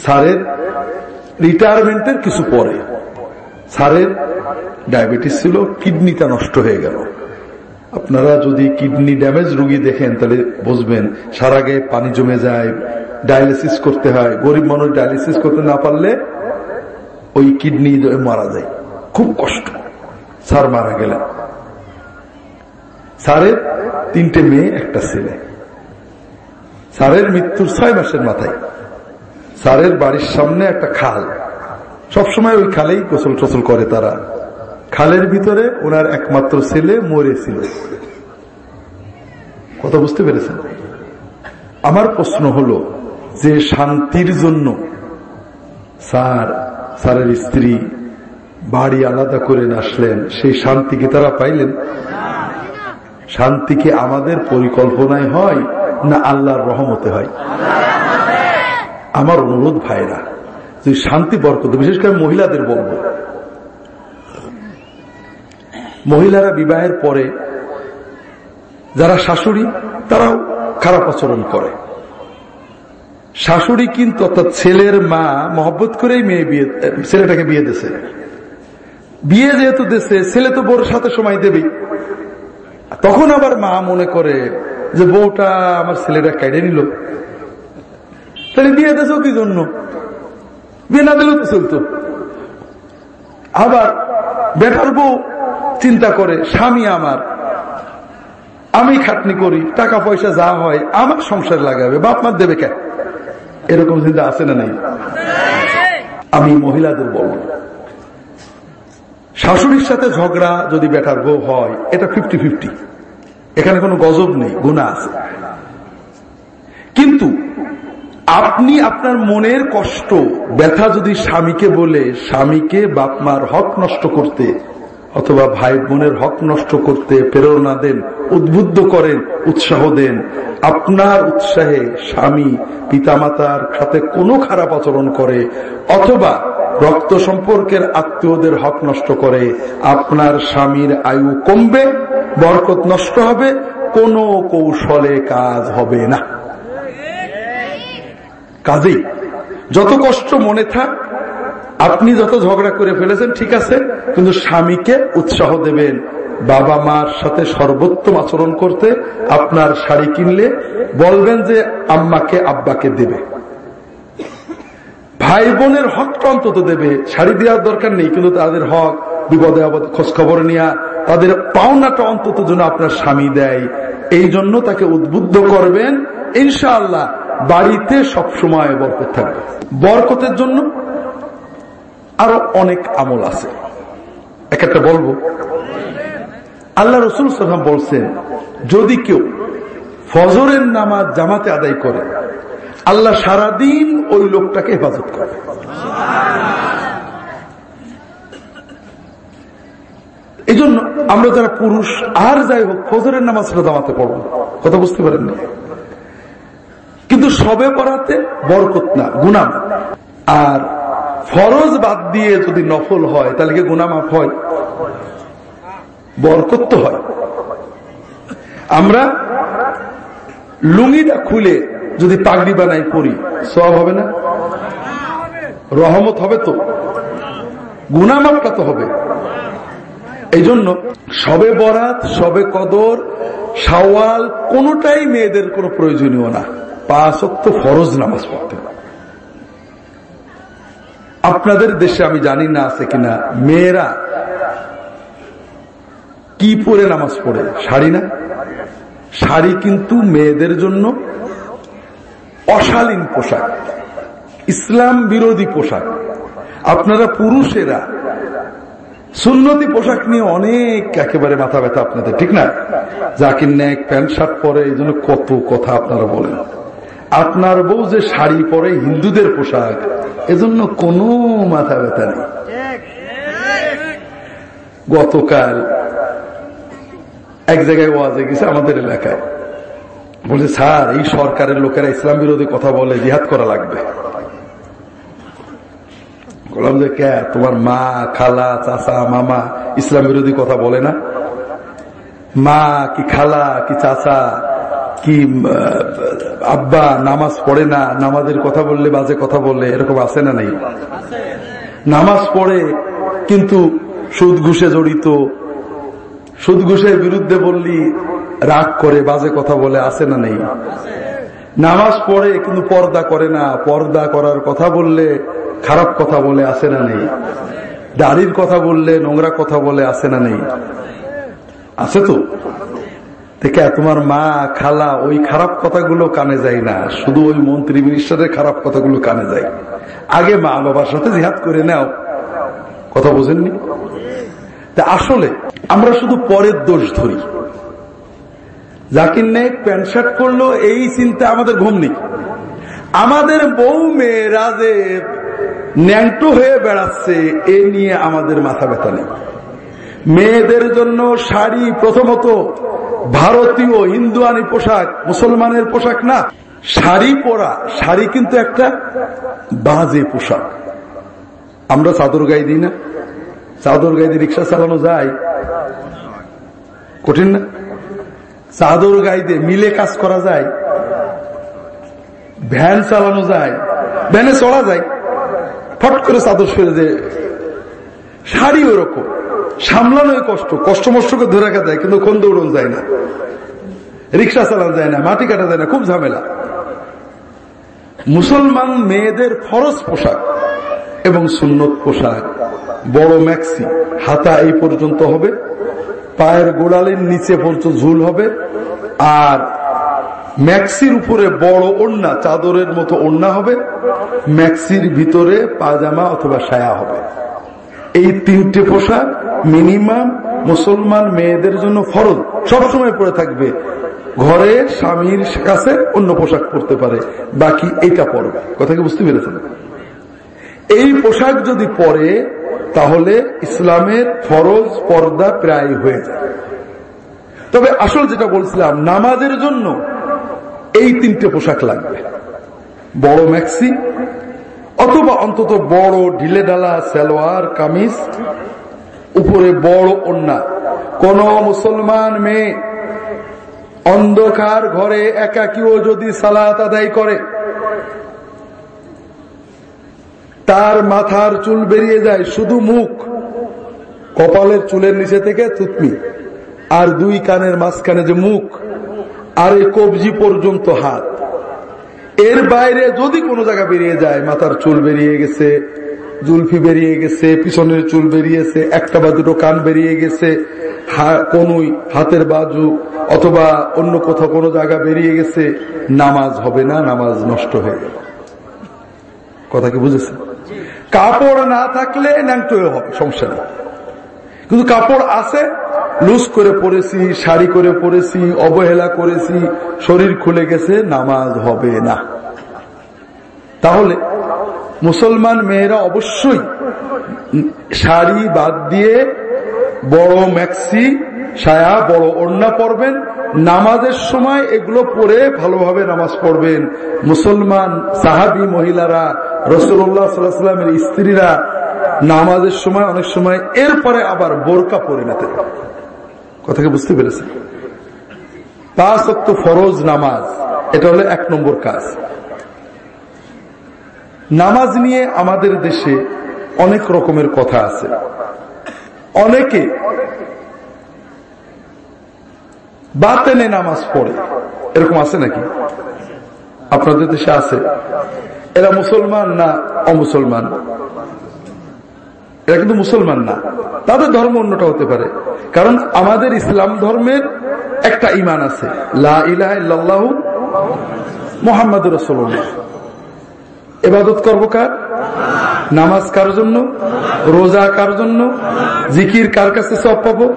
স্যারের রিটায়ারমেন্টের কিছু পরে স্যারের ডায়াবেটিস ছিল, কিডনিটা নষ্ট হয়ে গেল। আপনারা যদি কিডনি ড্যামেজ রুগী দেখেন, তাহলে বুঝবেন সারা গায়ে পানি জমে যায় ডায়ালিসিস করতে হয়। গরিব মানুষ ডায়ালিসিস করতে না পারলে ওই কিডনি মারা যায়। খুব কষ্ট। স্যার মারা গেলেন। স্যারের তিনটে মেয়ে, একটা ছেলে। স্যারের মৃত্যুর ছয় মাসের মাথায়। স্যারের বাড়ির সামনে একটা খাল। সবসময় ওই খালেই গোসল টোসল করে তারা। খালের ভিতরে ওনার একমাত্র ছেলে মরেছিল কথা বুঝতে পেরেছেন? আমার প্রশ্ন হলো যে শান্তির জন্য স্যার, স্যারের স্ত্রী বাড়ি আলাদা করে আসলেন, সেই শান্তিকে তারা পাইলেন। শান্তি কি আমাদের পরিকল্পনায় হয় না আল্লাহর রহমতে হয়? আমার অনুরোধ ভাইরা, যে শান্তি বরকত, বিশেষ করে মহিলাদের বলব। মহিলারা বিবাহের পরে যারা শাশুড়ি, তারাও খারাপ আচরণ করে। শাশুড়ি কিন্তু অর্থাৎ ছেলের মা মহব্বত করেই মেয়ে বিয়ে, ছেলেটাকে বিয়ে দিছে বিয়ে যেহেতু দেশে ছেলে তো বউর সাথে সময় দেবেই। তখন আবার মা মনে করে যে বউটা আমার ছেলেটা কেড়ে নিল। তাহলে বিয়ে দেশ কি জন্য? বিয়ে না দিলেও তো চলতো। আবার বেটার বউ চিন্তা করে, স্বামী আমার, আমি খাটনি করি, টাকা পয়সা যা হয়, আমার সংসার লাগাবে, বাপ মার দেবে কে? এরকম চিন্তা আছে না নাই? আমি মহিলাদের বলব শাশুড়ির সাথে ঝগড়া যদি বেটার বউ হয়, এটা ফিফটি ফিফটি এখানে কোনো গজব নেই গুণা আছে। কিন্তু আপনি আপনার মনের কষ্ট, ব্যথা যদি স্বামীকে বলে, স্বামীকে বাপমার হক নষ্ট করতে অথবা ভাই বোনের হক নষ্ট করতে প্রেরণা দেন, উদ্বুদ্ধ করেন, উৎসাহ দেন। আপনার উৎসাহে স্বামী পিতামাতার সাথে কোনো খারাপ আচরণ করে, অথবা রক্ত সম্পর্কের আত্মীয়দের হক নষ্ট করে। আপনার স্বামীর আয়ু কমবে, বরকত নষ্ট হবে, কোনো কৌশলে কাজ হবে না। কাজেই যত কষ্ট মনে থাক আপনি যত ঝগড়া করে ফেলেছেন, ঠিক আছে, কিন্তু স্বামীকে উৎসাহ দেবেন। বাবা মার সাথে সর্বোত্তম আচরণ করতে আপনার শাড়ি কিনলে বলবেন যে আম্মাকে আব্বাকে দেবে। ভাই বোনের হকটা অন্তত দেবে। শাড়ি দেওয়ার দরকার নেই, কিন্তু তাদের হক, বিপদে আপদ খোঁজ খবর নেওয়া তাদের পাওনাটা অন্তত যেন আপনার স্বামী দেয়। এই জন্য তাকে উদ্বুদ্ধ করবেন, ইনশাআল্লাহ, বাড়িতে সবসময় বরকত থাকবে। বরকতের জন্য আরও অনেক আমল আছে। এক একটা বলব? আল্লাহ রসুল সাল্লাম বলছেন, যদি কেউ ফজরের নামাজ জামাতে আদায় করে, আল্লাহ সারাদিন ওই লোকটাকে হেফাজত করে। এই জন্য আমরা যারা পুরুষ, আর যাই হোক, ফজরের নামাজটা জামাতে পড়ব। কথা বুঝতে পারেন না কিন্তু সবে পড়াতে বরকত না গুনাম আর ফরজ বাদ দিয়ে যদি নফল হয়, তাহলে কি গুনামাফ হয়? বরকত তো হয়। আমরা লুঙ্গিটা খুলে যদি পাগড়ি বানাই পড়ি সব হবে না? রহমত হবে তো? গুনামাপটা তো হবে। এই জন্য সবে বরাত, সবে কদর সাওয়াল কোনটাই মেয়েদের কোনো প্রয়োজনীয় না। পাঁচ ফরজ নামাজ পড়তে আপনাদের দেশে আমি জানি না আছে কিনা। মেয়েরা কি পরে নামাজ পড়ে? শাড়ি না? শাড়ি কিন্তু মেয়েদের জন্য অশালীন পোশাক। ইসলাম বিরোধী পোশাক। আপনারা পুরুষেরা সুন্নতি পোশাক নিয়ে অনেক একেবারে মাথা ব্যথা আপনাদের, ঠিক না? জাকির নেক প্যান্ট শার্ট পরে, এই জন্য কত কথা আপনারা বলেন। আপনার বউ যে শাড়ি পরে হিন্দুদের পোশাক, এজন্য কোনো মাথা ব্যথা নেই। গতকাল এক জায়গায় ওয়াজে গেছে আমাদের এলাকায়। বলছে স্যার, এই সরকারের লোকেরা ইসলাম বিরোধী কথা বলে জিহাদ করা লাগবে। বললাম যে, কে? তোমার মা, খালা, চাচা, মামা ইসলাম বিরোধী কথা বলে না? মা কি খালা, কি চাচা কি আব্বা, নামাজ পড়ে না, নামাজের কথা বললে বাজে কথা বললে, এরকম আছে না নাই? নামাজ পড়ে, কিন্তু সুদ ঘুষে জড়িত। সুদ ঘুষের বিরুদ্ধে বললি, রাগ করে, বাজে কথা বলে আসে না নেই? নামাজ পড়ে, কিন্তু পর্দা করে না, পর্দা করার কথা বললে, খারাপ কথা বলে আসে না নেই? দাড়ির কথা বললে, নোংরা কথা বলে আসে না নেই? আছে তো? দেখে তোমার মা খালা ওই খারাপ কথাগুলো কানে যায় না, শুধু ওই মন্ত্রী মিনিস্টারের খারাপ কথাগুলো কানে যায়। আগে মা বাবার সাথে জিহাদ করে নাও। কথা বোঝেননি? আসলে আমরা শুধু পরের দোষ ধরি। জাকির নেক প্যান্ট শার্ট করল এই চিন্তা আমাদের ঘুম নেই। আমাদের বউ মেয়েরা যে ন্যাংটো হয়ে বেড়াচ্ছে, এ নিয়ে আমাদের মাথা ব্যথা নেই। মেয়েদের জন্য শাড়ি প্রথমত ভারতীয় হিন্দুয়ানি পোশাক, মুসলমানের পোশাক না, শাড়ি পরা, শাড়ি কিন্তু একটা বাজে পোশাক। আমরা চাদর গায়ে দিই না। চাদর গায়ে দিয়ে রিক্সা চালানো যায়। কঠিন না? চাদর গায়ে দিয়ে মিলে কাজ করা যায়। ভ্যান চালানো যায়। ভ্যানে চড়া যায়। ফট করে চাদর সরে যে শাড়ি ওরকম। সামলানোই কষ্ট। কষ্ট মষ্টকে ধরে রাখা যায়, কিন্তু কোন দৌড়ন যায় না। রিক্সা চালানো যায় না, মাটি কাটা যায় না, খুব ঝামেলা। মুসলমান মেয়েদের ফরজ পোশাক এবং সুন্নত পোশাক, বড় ম্যাক্সি, হাতা এই পর্যন্ত হবে, পায়ের গোড়ালির নিচে পর্যন্ত ঝুল হবে, আর ম্যাক্সির উপরে বড় ওড়না, চাদরের মতো ওড়না হবে, ম্যাক্সির ভিতরে পাজামা অথবা সায়া হবে। এই তিনটে পোশাক মিনিমাম মুসলমান মেয়েদের জন্য ফরজ। সবসময় পরে থাকবে। ঘরে স্বামীর কাছে অন্য পোশাক পরতে পারে। বাকি এইটা পরবে কথা কি বুঝতে পেরেছেন? এই পোশাক যদি পরে, তাহলে ইসলামের ফরজ পর্দা প্রায় হয়ে যায়। তবে আসল যেটা বলছিলাম, নামাজের জন্য এই তিনটে পোশাক লাগবে। বড় ম্যাক্সি অথবা অন্তত বড় ঢিলে ডালা সালোয়ার, কামিজ উপরে বড় ওন্না কোন মুসলমান মেয়ে অন্ধকার ঘরে একাকিও যদি সালাত আদায় করে, তার মাথার চুল বেরিয়ে যায় শুধু মুখ, কপালের চুলের নিচে থেকে থুতমি আর দুই কানের মাঝখানে যে মুখ, আর এই কবজি পর্যন্ত হাত। এর বাইরে যদি কোনো জায়গা বেরিয়ে যায়, মাথার চুল বেরিয়ে গেছে জুলফি বেরিয়ে গেছে, পিছনের চুল বেরিয়েছে, একটা বা দুটো কান বেরিয়ে গেছে কোনই, হাতের বাজু, অথবা অন্য কোথাও কোনো জায়গা বেরিয়ে গেছে, নামাজ হবে না, নামাজ নষ্ট হয়ে গেল। কথা কি বুঝেছে কাপড় না থাকলে ন্যাংটো হবে, সমস্যা নেই। কিন্তু কাপড় আছে, লুজ করে পড়েছি শাড়ি করে পড়েছি অবহেলা করেছি, শরীর খুলে গেছে, নামাজ হবে না। তাহলে মুসলমান মেয়েরা অবশ্যই শাড়ি বাদ দিয়ে বড় ম্যাক্সি সায়া, বড় ওড়না পরবেন। নামাজের সময় এগুলো পরে ভালোভাবে নামাজ পড়বেন। মুসলমান সাহাবি মহিলারা রসুল্লাহ সাল্লামের স্ত্রীরা নামাজের সময় অনেক সময় এরপরে আবার বোরকা পরে নিতেন কথাকে বুঝতে পেরেছেন? পাঁচ অক্ট ফরজ নামাজ, এটা হলো এক নম্বর কাজ। নামাজ নিয়ে আমাদের দেশে অনেক রকমের কথা আছে। অনেকে বাতেনে নামাজ পড়ে। এরকম আছে নাকি? আপনাদের দেশে আছে। এরা মুসলমান না অমুসলমান? এরা কিন্তু মুসলমান না। তাদের ধর্ম অন্যটা হতে পারে। কারণ আমাদের ইসলাম ধর্মের একটা ইমান আছে। লা ইলাহ মোহাম্মদ রসুল্লাহ এবাদত করব কার? নামাজ কার জন্য? রোজা কার জন্য? জিকির কার কাছে সব পাবো?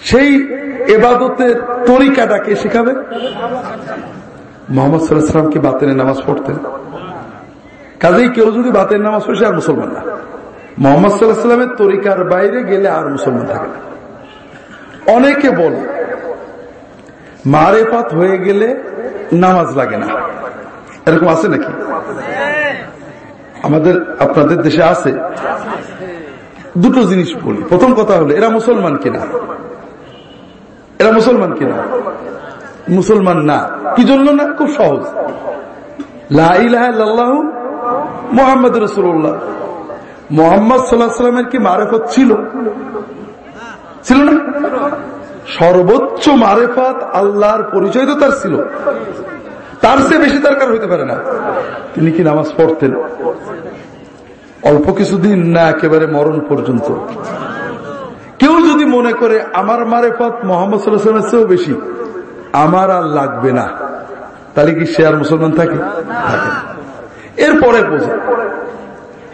সেই এবাদতের তরিকাটা কে শিখাবে? মোহাম্মদ সাল্লাহাম কি বাতেনে নামাজ পড়তেন? কাজেই কেউ যদি বাতের নামাজ পড়ে আর মুসলমান না। মোহাম্মদ সাল্লাহ সাল্লামের তরিকার বাইরে গেলে আর মুসলমান থাকে না। অনেকে বলে, মারেফাত হয়ে গেলে নামাজ লাগে না। এরকম আছে নাকি? আমাদের, আপনাদের দেশে আছে। দুটো জিনিস বলি। প্রথম কথা হলো, এরা মুসলমান কিনা? এরা মুসলমান কিনা? মুসলমান না। কি জন্য না? খুব সহজ। মোহাম্মদ রসুল্লাহ মোহাম্মদ সাল্লাহ সাল্লামের কি মারেফত ছিল? ছিল না? সর্বোচ্চ মারেফাত আল্লাহর পরিচয় তো তার ছিল। তার চেয়ে বেশি দরকার হইতে পারে না। তিনি কি নামাজ পড়তেন? অল্প কিছুদিন না একেবারে মরণ পর্যন্ত। কেউ যদি মনে করে, আমার মারেফত মোহাম্মদ সাল্লাহামের চেয়েও বেশি, আমার আর লাগবে না। তাহলে কি সে আর মুসলমান থাকে? এরপরে বোঝে।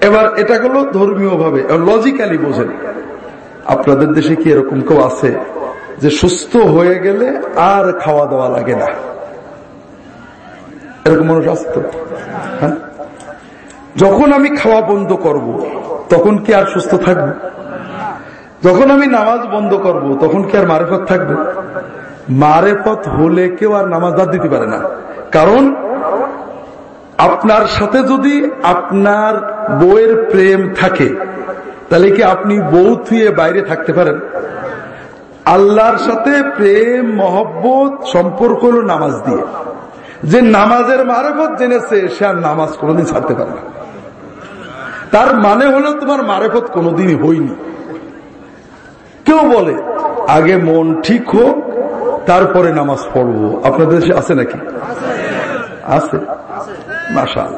এবার এটা হলো ধর্মীয় ভাবে লজিক্যালি বোঝেন। আপনাদের দেশে কি এরকম কেউ আছে যে সুস্থ হয়ে গেলে আর খাওয়া দাওয়া লাগে না? এরকম মানুষ আসতো হ্যাঁ? যখন আমি খাওয়া বন্ধ করব, তখন কি আর সুস্থ থাকব? যখন আমি নামাজ বন্ধ করব, তখন কি আর মারেফত থাকবে? মারেফত হলে কেউ আর নামাজ বাদ দিতে পারে না। কারণ, আপনার সাথে যদি আপনার বউয়ের প্রেম থাকে, তাহলে কি আপনি বউ থুয়ে বাইরে থাকতে পারেন? আল্লাহর সাথে প্রেম, মহব্বত, সম্পর্ক হল নামাজ দিয়ে। যে নামাজের মারেফত জেনেছে, সে আর নামাজ কোনোদিন ছাড়তে পারে না। তার মানে হলো তোমার মারেফত কোনোদিনই হয়নি। কেউ বলে, আগে মন ঠিক হোক, তারপরে নামাজ পড়ব। আপনাদের দেশে আছে নাকি? আছে। মাসা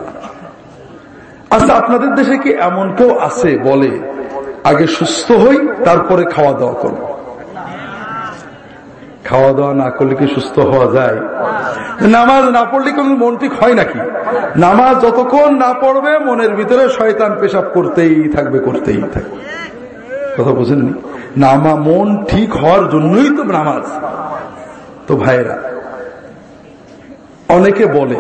আচ্ছা আপনাদের দেশে কি এমন কেউ আছে বলে, আগে সুস্থ হই, তারপরে খাওয়া দাওয়া করব খাওয়া দাওয়া না করলে কি সুস্থ হওয়া যায়? নামাজ না পড়লে কোন মন ঠিক হয় নাকি? নামাজ যতক্ষণ না পড়বে, মনের ভিতরে শয়তান পেশাব করতেই থাকবে করতেই থাকবে। কথা বুঝেননি? নামা মন ঠিক হওয়ার জন্যই তো নামাজ। তো ভাইরা অনেকে বলে,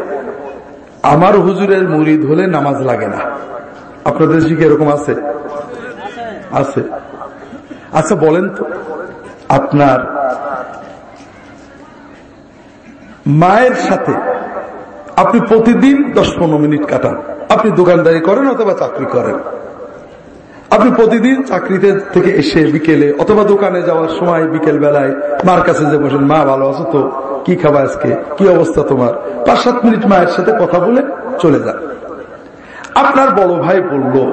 আমার হুজুরের মুরিদ হলে নামাজ লাগে না। আপনাদের কি এরকম আছে? আছে। আচ্ছা বলেন তো, আপনার মায়ের সাথে আপনি প্রতিদিন দশ পনেরো মিনিট কাটান। আপনি দোকানদারি করেন অথবা চাকরি করেন। আপনি প্রতিদিন চাকরিতে থেকে এসে বিকেলে অথবা দোকানে যাওয়ার সময় বিকেল বেলায় মার কাছে যে বসেন, মা, ভালো আছো তো? কি খাবা আজকে? কি অবস্থা তোমার? পাঁচ সাত মিনিট মায়ের সাথে কথা বলে চলে যান। আপনার বড় ভাই বলল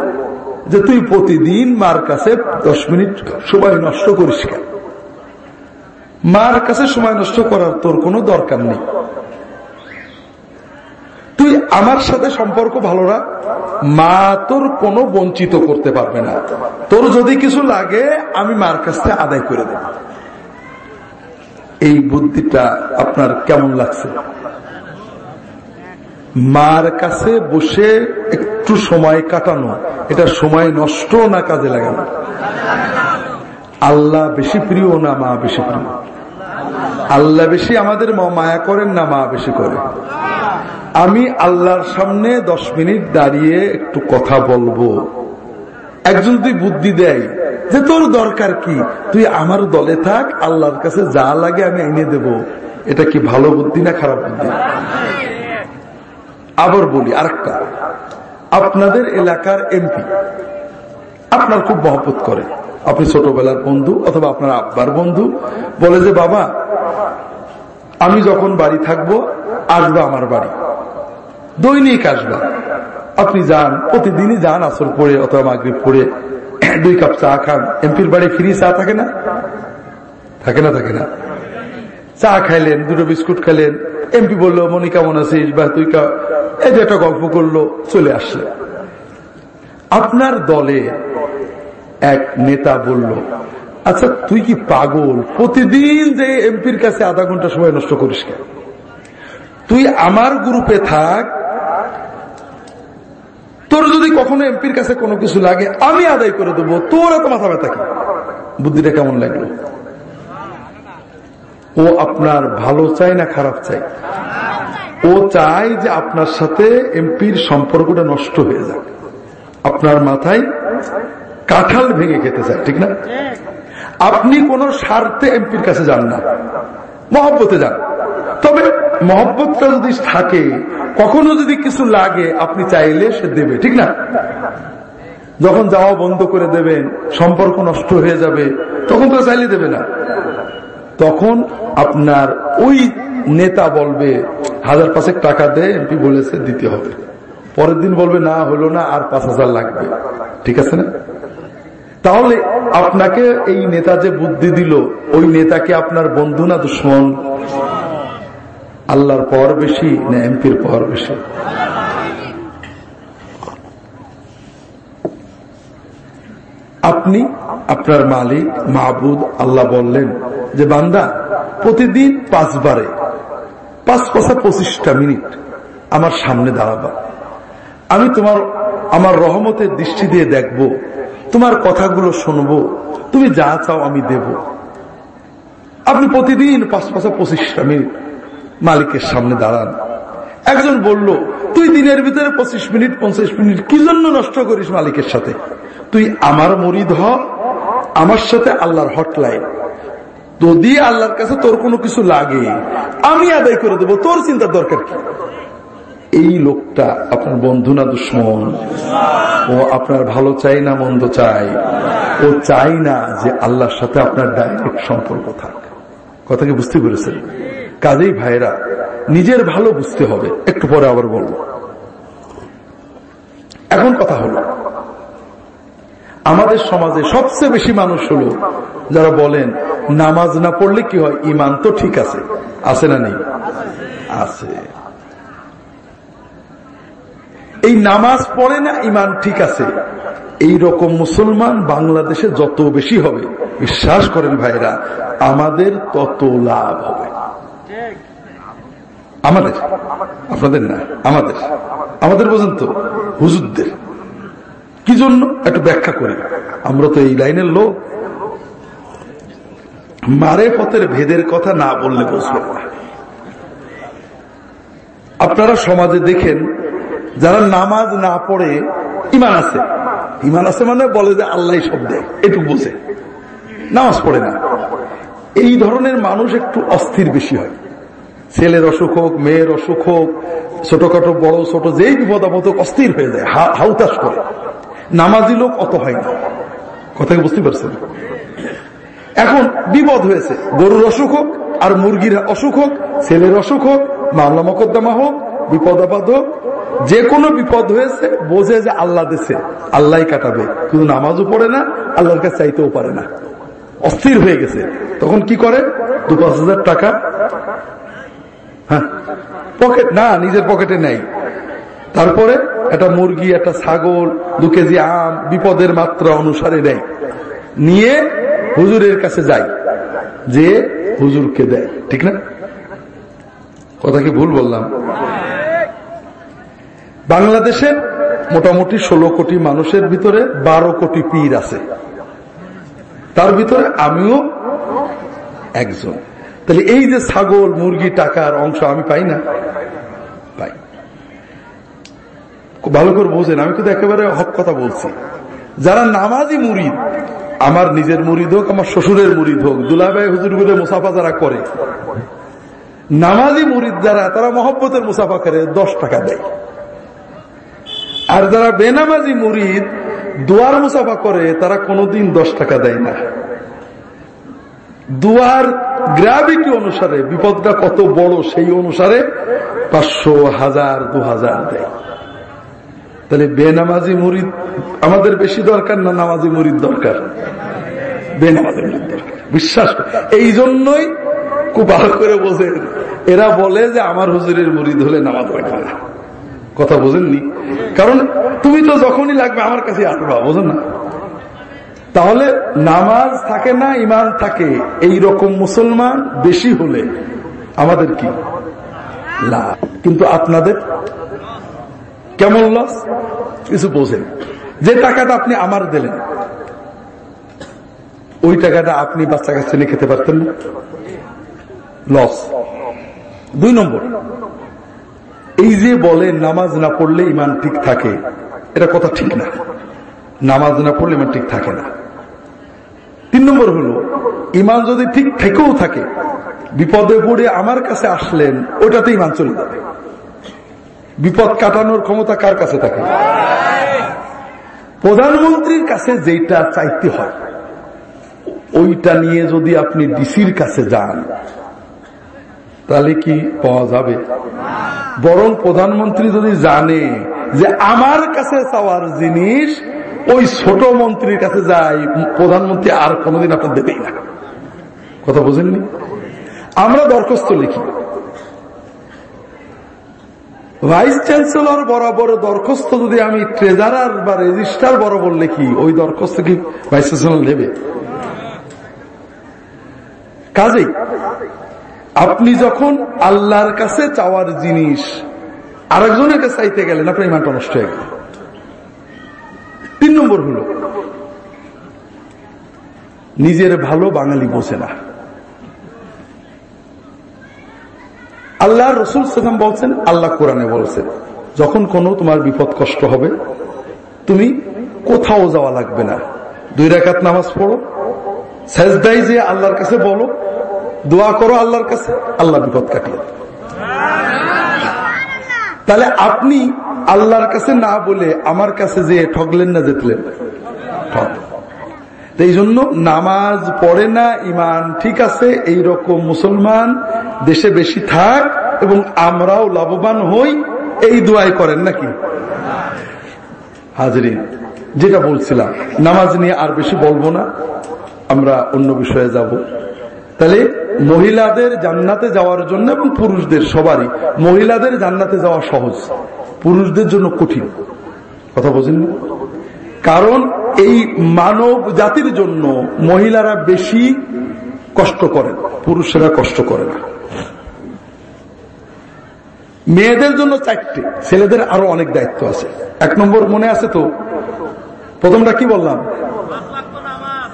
যে, তুই প্রতিদিন মার কাছে দশ মিনিট সময় নষ্ট করিস কেন? মার কাছে সময় নষ্ট করার তোর কোনো দরকার নেই। তুই আমার সাথে সম্পর্ক ভালো রাখ, মা তোর কোনো বঞ্চিত করতে পারবে না। তোর যদি কিছু লাগে, আমি মার কাছ থেকে আদায় করে দেব। এই বুদ্ধিটা আপনার কেমন লাগছে? মার কাছে বসে একটু সময় কাটানো, এটা সময় নষ্ট না কাজে লাগানো। আল্লাহ বেশি প্রিয় না মা বেশি প্রিয়? আল্লাহ বেশি আমাদের মায়া করেন না মা বেশি করে। আমি আল্লাহর সামনে দশ মিনিট দাঁড়িয়ে একটু কথা বলব। একজন তুই বুদ্ধি দেয় যে তোর দরকার কি, তুই আমার দলে থাক, আল্লাহর কাছে যা লাগে আমি এনে দেব। এটা কি ভালো বুদ্ধি না খারাপ বুদ্ধি? আবার বলি আরেকটা। আপনাদের এলাকার এমপি, আপনার খুব মহব্বত করে। আপনি ছোটবেলার বন্ধু অথবা আপনার আব্বার বন্ধু, বলে যে, বাবা আমি যখন বাড়ি থাকব, আসবা আমার বাড়ি। দৈনিক আসবা। আপনি যান, প্রতিদিনই যান আসর পরে অথবা মাগরীব পরে দুই কাপ চা খান। এমপির বাড়ি ফ্রি চা থাকে না? থাকে না থাকে না। চা খাইলেন, দুটো বিস্কুট খাইলেন। এমপি বলল মনি কেমন আছিস? বা তুই এই যে একটা গল্প করল, চলে আসলে আপনার দলে এক নেতা বলল আচ্ছা তুই কি পাগল? প্রতিদিন যে এমপির কাছে আধা ঘণ্টা সময় নষ্ট করিস কেন? তুই আমার গ্রুপে থাক। তোর যদি কখনো এমপির কাছে কোনো কিছু লাগে, আমি আদায় করে দেবো। তোর এত মাথা ব্যথা কি? বুদ্ধিটা কেমন লাগল? ও আপনার ভালো চাই না খারাপ চাই ও চায় যে আপনার সাথে এমপির সম্পর্কটা নষ্ট হয়ে যাক। আপনার মাথায় কাঁঠাল ভেঙে খেতে চায়, ঠিক না? আপনি কোন স্বার্থে এমপির কাছে যান না। মহব্বতে যান। তবে মহব্বতটা যদি থাকে, কখনো যদি কিছু লাগে, আপনি চাইলে সে দেবে, ঠিক না? যখন যাওয়া বন্ধ করে দেবেন, সম্পর্ক নষ্ট হয়ে যাবে, তখন তো চাইলে দেবে না। তখন আপনার ওই নেতা বলবে, হাজার পাঁচেক টাকা দেয় এমপি বলেছে, দিতে হবে। পরের দিন বলবে, না হলো না, আর পাঁচ হাজার লাগবে। ঠিক আছে না? তাহলে আপনাকে এই নেতা যে বুদ্ধি দিল, ওই নেতাকে আপনার বন্ধু না দুশ্মন? আল্লাহর পর বেশি না এমপির পর বেশি? আপনি, আপনার মালিক, মাহবুদ, আল্লাহ বললেন যে, বান্দা, প্রতিদিন পাঁচবারে, পাঁচ পাঁচা পঁচিশটা মিনিট আমার সামনে দাঁড়াবা। আমি তোমার, আমার রহমতের দৃষ্টি দিয়ে দেখব তোমার কথাগুলো শুনব। তুমি যা চাও আমি দেব। আপনি প্রতিদিন পাঁচ পাঁচা পঁচিশটা মিনিট মালিকের সামনে দাঁড়ান। একজন বলল, তুই দিনের ভিতরে পঁচিশ মিনিট, পঞ্চাশ মিনিট কি জন্য নষ্ট করিস মালিকের সাথে? তুই আমার মরিদ হ, আমার সাথে আল্লাহর হটলাইন। যদি আল্লাহর কাছে তোর কোনো কিছু লাগে, আমি আদায় করে দেবো। তোর চিন্তার দরকার কি? এই লোকটা আপনার বন্ধু না দুশ্মন? ও আপনার ভালো চাই না, মন্দ চাই ও চাই না যে আল্লাহর সাথে আপনার ডাইরেক্ট সম্পর্ক থাক। কথা কি বুঝতে পেরেছেন? কাজেই ভাইরা নিজের ভালো বুঝতে হবে। একটু পরে আবার বলব। এখন কথা হলো, আমাদের সমাজে সবচেয়ে বেশি মানুষ হলো যারা বলেন, নামাজ না পড়লে কি হয়? ইমান তো ঠিক আছে। আছে না নেই? আছে। এই নামাজ পড়ে না ইমান ঠিক আছে। এই রকম মুসলমান বাংলাদেশে যত বেশি হবে, বিশ্বাস করেন ভাইরা, আমাদের তত লাভ হবে। আমাদের? আপনাদের না? আমাদের? আমাদের বোঝেন তো, হুজুরদের। কি জন্য? একটু ব্যাখ্যা করি। আমরা তো এই লাইনের লোক। মারে পথের ভেদের কথা না বললে বুঝবেন না। আপনারা সমাজে দেখেন যারা নামাজ না পড়ে ইমান আছে। ইমান আছে মানে বলে যে আল্লাহ সব দেয় এটুকু বোঝে নামাজ পড়ে না। এই ধরনের মানুষ একটু অস্থির বেশি হয়। ছেলের অসুখ হোক, মেয়ের অসুখ হোক, ছোটখাটো, বড়, ছোট, যেই বিপদ আপদ অস্থির হয়ে যায় হাউতাস করে। নামাজি লোক অত হয় না। কথা বুঝতে পারছেন? এখন বিপদ হয়েছে। গরুর অসুখ হোক, আর মুরগির অসুখ হোক, ছেলের অসুখ হোক, মামলা মকদ্দমা হোক, বিপদ হোক যে কোনো বিপদ হয়েছে, বোঝে যে আল্লাহ দেশে আল্লাহ কাটাবে। কিন্তু নামাজও পড়ে না, আল্লাহর কাছে চাইতেও পারে না। অস্থির হয়ে গেছে। তখন কি করে? দু পাঁচ হাজার টাকা। হ্যাঁ। পকেট না, নিজের পকেটে নেই। তারপরে একটা মুরগি, একটা ছাগল, দু কেজি আম, বিপদের মাত্রা অনুসারে দেয় নিয়ে হুজুরের কাছে যায়। যে হুজুরকে দেয়। ঠিক না? কথা কি ভুল বললাম? বাংলাদেশে মোটামুটি ষোলো কোটি মানুষের ভিতরে বারো কোটি পীর আছে। তার ভিতরে আমিও একজন। তাহলে এই যে ছাগল, মুরগি, টাকার অংশ আমি পাই না? পাই। ভালো করে বোঝেন, আমি কিন্তু একেবারে হক কথা বলছি। যারা নামাজি মুরিদ, আমার নিজের মুরিদ হোক, আমার শ্বশুরের মুরিদ হোক, দুলাভাই হুজুরগুলো মুসাফা যারা করে, নামাজি মুরিদ যারা, তারা মহব্বতের মুসাফা করে, দশ টাকা দেয়। আর যারা বেনামাজি মুরিদ, দুয়ার মুসাফা করে, তারা কোনোদিন দশ টাকা দেয় না। দুয়ার গ্রাভিটি অনুসারে বিপদটা কত বড়, সেই অনুসারে পাঁচশো হাজার, দু হাজার দেয়। তাহলে বেনামাজি মুরিদ আমাদের বেশি দরকার না নামাজি মুরিদ দরকার? বেনামাজি মুরিদ দরকার। বিশ্বাস এই জন্যই খুব ভালো করে বোঝেন এরা বলে যে, আমার হুজুরের মুরিদ হলে নামাজ লাগবে না। কথা বোঝেননি। কারণ তুমি তো যখনই লাগবে আমার কাছে আসবা, বোঝেন না? তাহলে নামাজ থাকে না ইমান থাকে। এই রকম মুসলমান বেশি হলে আমাদের কি? কিন্তু আপনাদের? কেমন লস কিছু বোঝেন। যে টাকাটা আপনি আমার দিলেন, ওই টাকাটা আপনি বাচ্চা কাছে খেতে পারতেন না? লস দুই নম্বর এই যে বলে নামাজ না পড়লে ইমান ঠিক থাকে, এটা কথা ঠিক না। নামাজ না পড়লে ইমান ঠিক থাকে না। তিন নম্বর হলো ইমান যদি ঠিক থেকেও থাকে, বিপদে পড়ে আমার কাছে আসলেন ওটাতে ইমান চলে যাবে। বিপদ কাটানোর ক্ষমতা কার কাছে থাকে? প্রধানমন্ত্রীর কাছে যেটা চাইতে হয়, ওইটা নিয়ে যদি আপনি ডিসির কাছে যান তাহলে কি পাওয়া যাবে? বরং প্রধানমন্ত্রী যদি জানে যে আমার কাছে চাওয়ার জিনিস, ওই ছোট মন্ত্রীর কাছে যায়, প্রধানমন্ত্রী আর কোনোদিন আপনার দেবেই না। কথা বোঝেননি? আমরা দরখাস্ত লিখি। ভাইস চ্যান্সেলর বরাবর দরখাস্ত যদি আমি ট্রেজারার বা রেজিস্ট্রার বরাবর লিখি, ওই দরখাস্ত কি ভাইস চ্যান্সেলর নেবে? কাজেই আপনি যখন আল্লাহর কাছে চাওয়ার জিনিস আরেকজনের কাছে চাইতে গেলেন, আপনার ইমানটা নষ্ট হয়ে গেল। তিন নম্বর হল, নিজের ভালো বাঙালি বোঝে না। আল্লাহ রসুল সালাম বলছেন, আল্লাহ কোরআনে বলছেন, যখন কোনো তোমার বিপদ কষ্ট হবে, তুমি কোথাও যাওয়া লাগবে না। দুই রেখাত নামাজ পড়ো সেজদাই যে আল্লাহর কাছে বলো দোয়া করো আল্লাহর কাছে, আল্লাহ বিপদ কাটিয়ে তাহলে আপনি আল্লাহর কাছে না বলে আমার কাছে যে ঠগলেন না, যেতলেন এই জন্য নামাজ পড়ে না ইমান ঠিক আছে এই রকম মুসলমান দেশে বেশি থাক এবং আমরাও লাভবান হই, এই দোয়াই করেন নাকি? হাজরিন, যেটা বলছিলাম, নামাজ নিয়ে আর বেশি বলব না, আমরা অন্য বিষয়ে যাব। তাহলে মহিলাদের জান্নাতে যাওয়ার জন্য এবং পুরুষদের সবারই। মহিলাদের জান্নাতে যাওয়া সহজ। পুরুষদের জন্য কঠিন। কথা বোঝেন কারণ এই মানব জাতির জন্য মহিলারা বেশি কষ্ট করেন, পুরুষেরা কষ্ট করে না। মেয়েদের জন্য চারটে, ছেলেদের আরও অনেক দায়িত্ব আছে। এক নম্বর মনে আছে তো? প্রথমটা কি বললাম?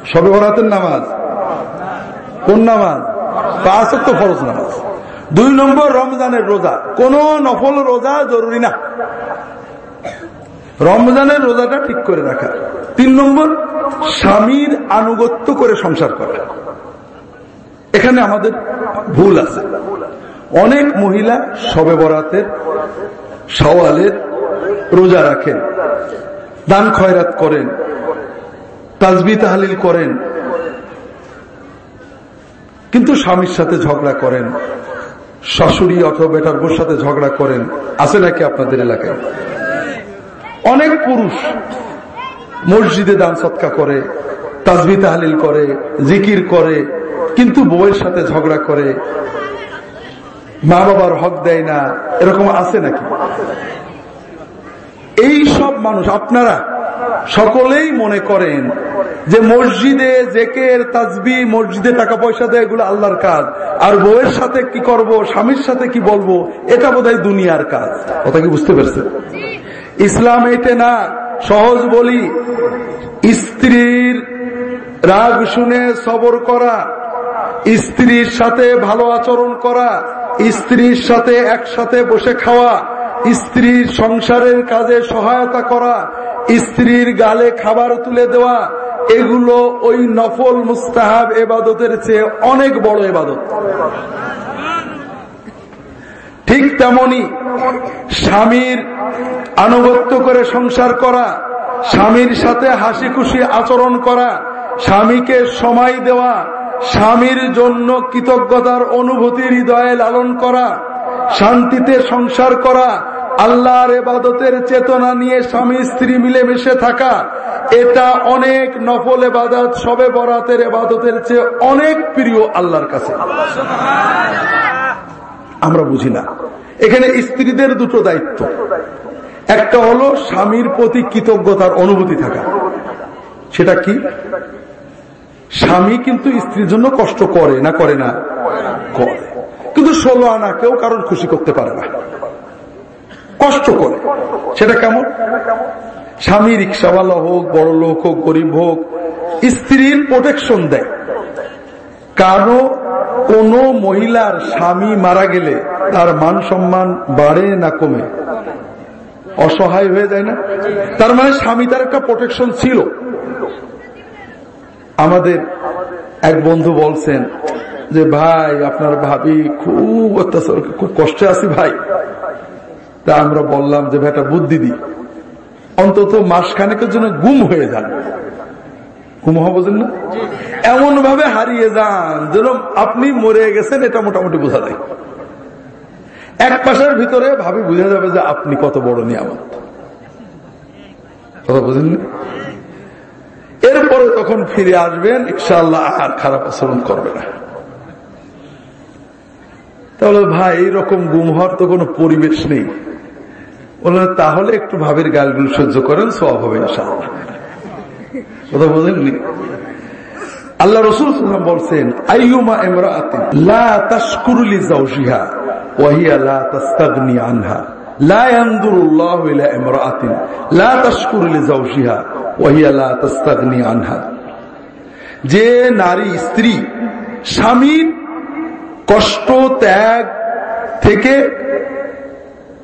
সবে বরাতের নামাজ। কোন নামাজ? পাঁচ তো ফরজ নামাজ। দুই নম্বর, রমজানের রোজা। কোন নফল রোজা জরুরি না। রমজানের রোজাটা ঠিক করে রাখা। তিন নম্বর, স্বামীর আনুগত্য করে সংসার করা। এখানে আমাদের ভুল আছে। অনেক মহিলা সবে বরাতের সওয়ালের রোজা রাখেন, দান খয়রাত করেন, তাজবি তাহালিল করেন কিন্তু স্বামীর সাথে ঝগড়া করেন, শাশুড়ি অথবা বেটার বোর সাথে ঝগড়া করেন, আছে নাকি আপনাদের এলাকায়? অনেক পুরুষ মসজিদে দান সৎকা করে, তাজবি তাহালিল করে, জিকির করে, কিন্তু বউয়ের সাথে ঝগড়া করে মা বাবার হক দেয় না, এরকম আছে নাকি? এই সব মানুষ, আপনারা সকলেই মনে করেন যে মসজিদে জেকের, তাজবি, মসজিদে টাকা পয়সা দেয়, এগুলো আল্লাহর কাজ। আর বউয়ের সাথে কি করব, স্বামীর সাথে কি বলব, এটা বোধ দুনিয়ার কাজ। কথা কি বুঝতে পারছেন? ইসলাম এতে না, সহজ বলি। স্ত্রীর রাগ শুনে সবর করা, স্ত্রীর সাথে ভালো আচরণ করা, স্ত্রীর সাথে একসাথে বসে খাওয়া, স্ত্রীর সংসারের কাজে সহায়তা করা, স্ত্রীর গালে খাবার তুলে দেওয়া এগুলো ওই নফল মুস্তাহাব এবাদতের চেয়ে অনেক বড় এবাদত। ঠিক তেমনি স্বামীর আনুগত্য করে সংসার করা, স্বামীর সাথে হাসি খুশি আচরণ করা, স্বামীকে সময় দেওয়া, স্বামীর জন্য কৃতজ্ঞতার অনুভূতি হৃদয়ে লালন করা, শান্তিতে সংসার করা আল্লাহর এবাদতের চেতনা নিয়ে স্বামী স্ত্রী মিলেমিশে থাকা, এটা অনেক নফল এবাদত সবে বরাতের এবাদতের চেয়ে অনেক প্রিয় আল্লাহর কাছে। আমরা বুঝি না। এখানে স্ত্রীদের দুটো দায়িত্ব। একটা হলো স্বামীর প্রতি কৃতজ্ঞতার অনুভূতি থাকা। সেটা কি? স্বামী কিন্তু স্ত্রীর জন্য কষ্ট করে না করে না, করে। কিন্তু ষোলো আনা কেউ কারোর খুশি করতে পারে না। কষ্ট করে। সেটা কেমন? স্বামী রিক্সাওয়ালা হোক, বড় লোক হোক, গরিব হোক, স্ত্রীর প্রোটেকশন দেয়। কারও কোন মহিলার স্বামী মারা গেলে তার মান সম্মান বাড়ে না কমে। অসহায় হয়ে যায় না? তার মানে স্বামী তার একটা প্রোটেকশন ছিল। আমাদের এক বন্ধু বলছেন যে, ভাই, আপনার ভাবি খুব অত্যাচার, খুব কষ্টে আছি ভাই। তা আমরা বললাম যে, ভাই বুদ্ধি দিই। অন্তত মাসখানেকের জন্য গুম হয়ে যান। গুম হওয়া বোঝেন না? এমন ভাবে হারিয়ে যান যেন আপনি মরে গেছেন, এটা মোটামুটি বোঝা যায়। এক মাসের ভিতরে ভাবি বুঝা যাবে যে, আপনি কত বড় নিয়ামত। কথা বুঝেন এরপরে তখন ফিরে আসবেন ইনশাল্লাহ আর খারাপ আচরণ করবে না। তাহলে ভাই এইরকম গুম হওয়ার তো কোনো পরিবেশ নেই। বললেন তাহলে একটু ভাবের গালগুলো সহ্য করেন সব হবে কথা বোঝেননি? আল্লাহ রসুল বলছেন, আইয়ুমা ইমরাআতিন আনহা। লা লা আনহা। যে নারী, স্ত্রী, স্বামীর কষ্ট, ত্যাগ থেকে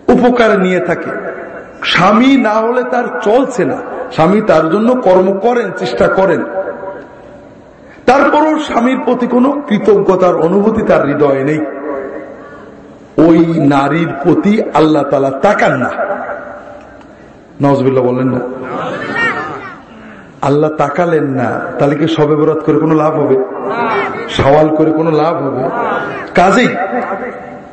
উপকার নিয়ে থাকে। স্বামী না হলে তার চলছে না। স্বামী তার জন্য কর্ম করেন, চেষ্টা করেন। তারপরও স্বামীর প্রতি কোনো কৃতজ্ঞতার অনুভূতি তার হৃদয়ে নেই। ওই নারীর প্রতি আল্লাহ তালা তাকান না। নজবিল্লা বললেন না। আল্লাহ তাকালেন না, তাহলে কি সবে বরাত করে কোনো লাভ হবে? সওয়াল করে কোনো লাভ হবে? কাজেই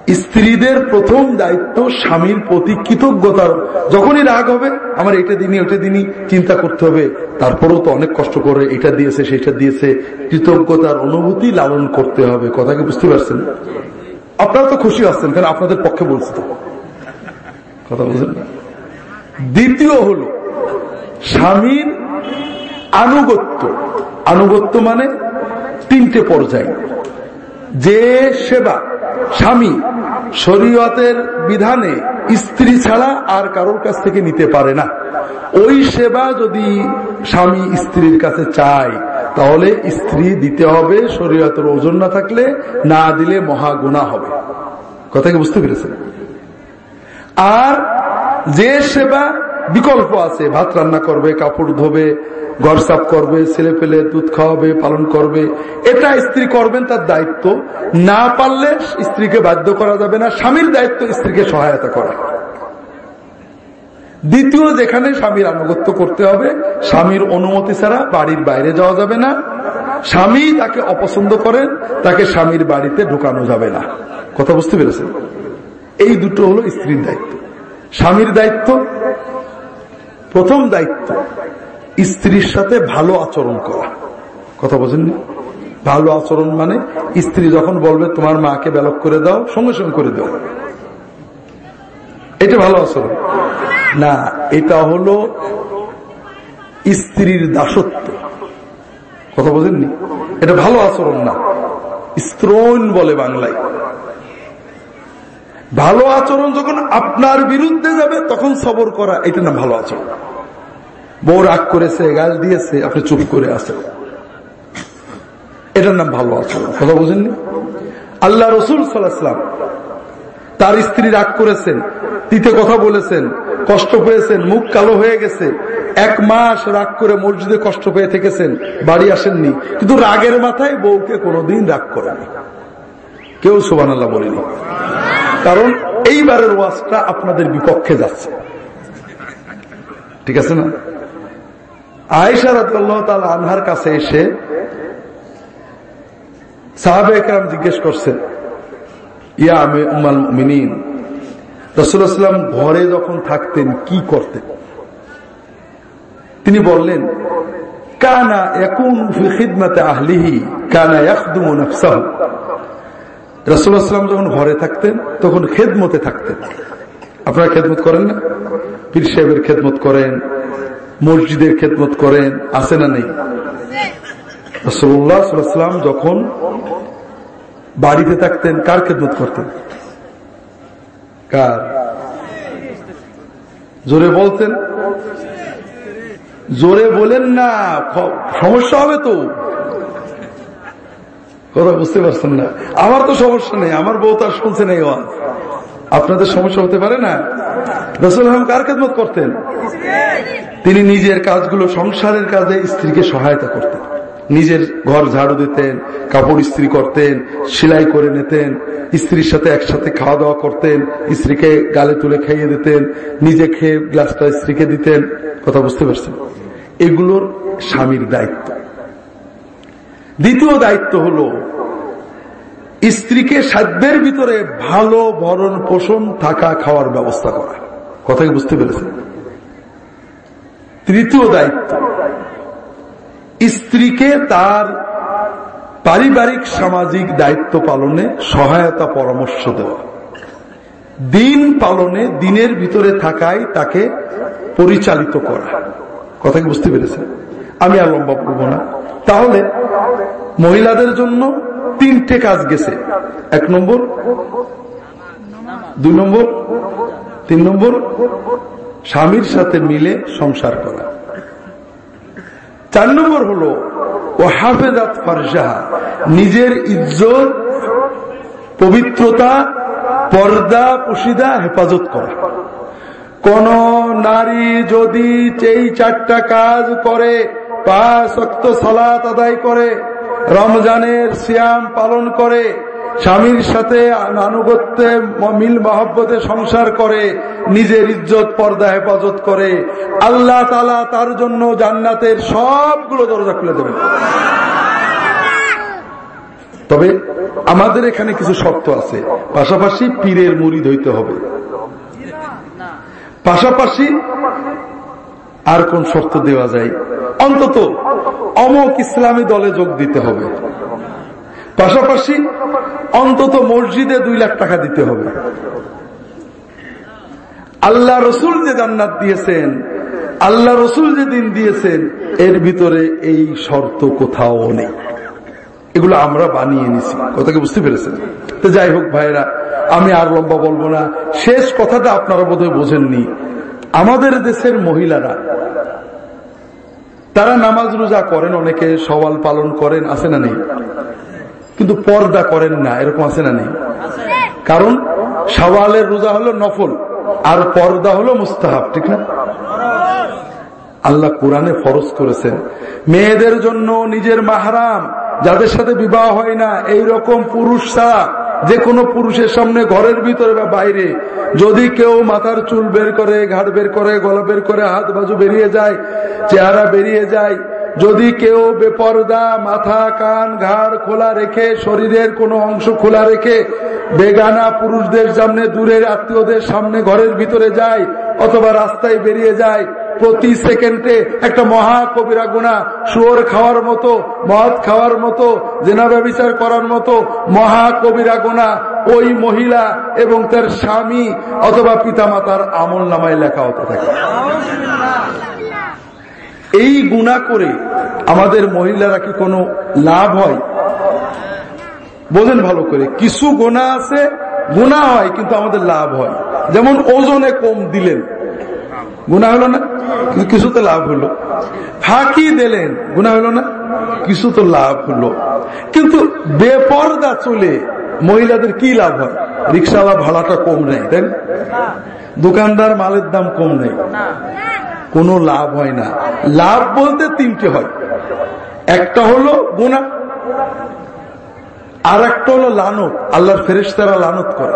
স্ত্রীদের প্রথম দায়িত্ব স্বামীর প্রতি কৃতজ্ঞতার। যখনই রাগ হবে, আমার এটা দিনই, ওটা দিনই চিন্তা করতে হবে। তারপরেও তো অনেক কষ্ট করে এটা দিয়েছে, সেটা দিয়েছে। কৃতজ্ঞতার অনুভূতি লালন করতে হবে। কথা কি বুঝতে পারছেন? আপনারা তো খুশি আসছেন কারণ আপনাদের পক্ষে বলছি তো। কথা বুঝলেন দ্বিতীয় হল, স্বামীর আনুগত্য। আনুগত্য মানে তিনটে পর্যায়। যে সেবা স্বামী, শরীয়তের বিধানে স্ত্রী ছাড়া আর কারোর কাছ থেকে নিতে পারে না। ওই সেবা যদি স্বামী স্ত্রীর কাছে চায়, তাহলে স্ত্রী দিতে হবে, শরীয়তের ওজন না থাকলে না দিলে মহাগুণা হবে। কথা কি বুঝতে পেরেছেন? আর যে সেবা বিকল্প আছে, ভাত রান্না করবে, কাপড় ধোবে ঘর সাফ করবে, ছেলে পেলে দুধ খাওয়াবে, পালন করবে। এটা স্ত্রী করবেন তার দায়িত্ব। না পারলে স্ত্রীকে বাধ্য করা যাবে না, স্বামীর দায়িত্ব স্ত্রীকে সহায়তা করা। দ্বিতীয়, যেখানে স্বামীর আনুগত্য করতে হবে, স্বামীর অনুমতি ছাড়া বাড়ির বাইরে যাওয়া যাবে না। স্বামী তাকে অপছন্দ করেন, তাকে স্বামীর বাড়িতে ঢুকানো যাবে না। কথা বুঝতে পেরেছেন? এই দুটো হলো স্ত্রীর দায়িত্ব। স্বামীর দায়িত্ব, প্রথম দায়িত্ব স্ত্রীর সাথে ভালো আচরণ করা। কথা বোঝেননি? ভালো আচরণ মানে স্ত্রী যখন বলবে, তোমার মাকে ব্যালক করে দাও, সঙ্গে সঙ্গে করে দাও। এটা ভালো আচরণ। না, এটা হলো স্ত্রীর দাসত্ব। কথা বোঝেননি? এটা ভালো আচরণ না। স্ত্রণ বলে বাংলায়। ভালো আচরণ যখন আপনার বিরুদ্ধে যাবে, তখন সবর করা, এটা না ভালো আচরণ। বউ রাগ করেছে, গাল দিয়েছে, আপনি চুপ করে আছেন। এটার নাম ভালো আচরণ কথা বুঝেননি? আল্লাহ রসুল সাল্লাহাম তার স্ত্রী রাগ করেছেন, তিতে কথা বলেছেন, কষ্ট পেয়েছেন, মুখ কালো হয়ে গেছে। এক মাস রাগ করে মসজিদে কষ্ট পেয়ে থেকেছেন, বাড়ি আসেননি। কিন্তু রাগের মাথায় বউকে কোনোদিন রাগ করেনি। কেউ সোবান আল্লাহ বলেনি। কারণ এইবারের ওয়াজটা আপনাদের বিপক্ষে যাচ্ছে। ঠিক আছে না? আয়েশা আনহার কাছে এসে সাহাবে একরাম জিজ্ঞেস করছেন ইয়া আমি উমাল মিনীন রসুলাম ঘরে যখন থাকতেন কি করতেন? তিনি বললেন, কানা এখন খিদমাতে আহলিহি, কানা নাফসাহু। রসুলাম যখন ঘরে থাকতেন, তখন খেদমতে থাকতেন। আপনারা খেদমত করেন না? পীর সাহেবের খেদমত করেন মসজিদের খেদমত করেন, আছে না নেই? রসুল্লাহ সাল্লাম যখন বাড়িতে থাকতেন, কার খেদমত করতেন? কার? জোরে বলতেন? জোরে বলেন না সমস্যা হবে তো। কথা বুঝতে পারছেন না। আমার তো সমস্যা নেই, আমার বউ তার শুনছে নেই আপনাদের সমস্যা হতে পারে না? রসুল আহম কার খেদমত করতেন? তিনি নিজের কাজগুলো সংসারের কাজে স্ত্রীকে সহায়তা করতেন। নিজের ঘর ঝাড়ু দিতেন, কাপড় ইস্ত্রি করতেন, সেলাই করে নিতেন, স্ত্রীর সাথে একসাথে খাওয়া দাওয়া করতেন, স্ত্রীকে গালে তুলে খাইয়ে দিতেন, নিজে খেয়ে গ্লাসটা স্ত্রীকে দিতেন। কথা বুঝতে পারছেন? এগুলোর স্বামীর দায়িত্ব। দ্বিতীয় দায়িত্ব হল স্ত্রীকে সাধ্যের ভিতরে ভালো ভরণ পোষণ থাকা খাওয়ার ব্যবস্থা করা। কথা বুঝতে পেরেছেন? তৃতীয় দায়িত্ব, স্ত্রীকে তার পারিবারিক সামাজিক দায়িত্ব পালনে সহায়তা পরামর্শ দেওয়া। দিন পালনে দিনের ভিতরে থাকায় তাকে পরিচালিত করা। কথা বুঝতে পেরেছেন? আমি আর লম্বা করব না। তাহলে মহিলাদের জন্য তিনটে কাজ গেছে। এক নম্বর, দুই নম্বর, তিন নম্বর, স্বামীর সাথে মিলে সংসার করা। চার নম্বর হলো, ও হাফেজাত ফারজাহা, নিজের ইজ্জত, পবিত্রতা, পর্দা, পুশিদা, হেফাজত করা। কোন নারী যদি চারটা কাজ করে, পাঁচ অক্ত সালাত আদায় করে রমজানের সিয়াম পালন করে, স্বামীর সাথে আনুগত্যে মিল মহব্বতে সংসার করে, নিজের ইজ্জত, পর্দা হেফাজত করে, আল্লাহ তালা তার জন্য জান্নাতের সবগুলো দরজা খুলে দেবেন। তবে আমাদের এখানে কিছু শর্ত আছে, পাশাপাশি পীরের মুড়ি ধইতে হবে। পাশাপাশি আর কোন শর্ত দেওয়া যায়? অন্তত অমক ইসলামী দলে যোগ দিতে হবে। পাশাপাশি অন্তত মসজিদে দুই লাখ টাকা দিতে হবে। আল্লাহ রসুল যে জান্নাত দিয়েছেন, আল্লাহ রসুল যে দিন দিয়েছেন, এর ভিতরে এই শর্ত কোথাও নেই। এগুলো আমরা বানিয়ে নিছি। কথাকে বুঝতে পেরেছেন? তো যাই হোক ভাইরা আমি আর লম্বা বলব না। শেষ কথাটা আপনারা বোধহয় বোঝেননি। আমাদের দেশের মহিলারা, তারা নামাজ রোজা করেন, অনেকে সওয়াল পালন করেন, আছে না নেই? কিন্তু পর্দা করেন না, এরকম আছে না নেই? কারণ সওয়ালের রোজা হলো নফল, আর পর্দা হলো মুস্তাহাব, ঠিক না? আল্লাহ কোরআনে ফরজ করেছেন, মেয়েদের জন্য নিজের মাহারাম, যাদের সাথে বিবাহ হয় না এই রকম পুরুষ ছাড়া যে কোনো পুরুষের সামনে ঘরের ভিতরে বা বাইরে যদি কেউ মাথার চুল বের করে ঘাট বের করে, গলা বের করে, হাত বাজু বেরিয়ে যায়, চেহারা বেরিয়ে যায়, যদি কেউ বেপরদা, মাথা, কান, ঘাড় খোলা রেখে, শরীরের কোনো অংশ খোলা রেখে, বেগানা পুরুষদের সামনে, দূরের আত্মীয়দের সামনে, ঘরের ভিতরে যায় অথবা রাস্তায় বেরিয়ে যায়, প্রতি সেকেন্ডে একটা মহা কবিরা গুণা, শুয়োর খাওয়ার মতো, মদ খাওয়ার মতো, জেনা ব্যবচার করার মতো মহা কবিরা গুণা, ওই মহিলা এবং তার স্বামী অথবা পিতামাতার আমল নামায় লেখা হতে থাকে। এই গুণা করে আমাদের মহিলারা কি কোনো লাভ হয়? বোঝেন ভালো করে, কিছু গোনা আছে, গুণা হয়, কিন্তু আমাদের লাভ হয়। যেমন ওজনে কম দিলেন। গুণা হলো না? কিছু তো লাভ হলো। ফাঁকি দিলেন গুণা হলো না? কিছু তো লাভ হলো। কিন্তু বেপরদা চলে, মহিলাদের কি লাভ হয়? রিক্সাওয়ালা ভাড়াটা কম নেই তাই দোকানদার মালের দাম কম নেই কোনো লাভ হয় না। লাভ বলতে তিনটে হয়। একটা হলো গুণা আর একটা হলো লানত। আল্লাহর ফেরেস্তারা লানত করে।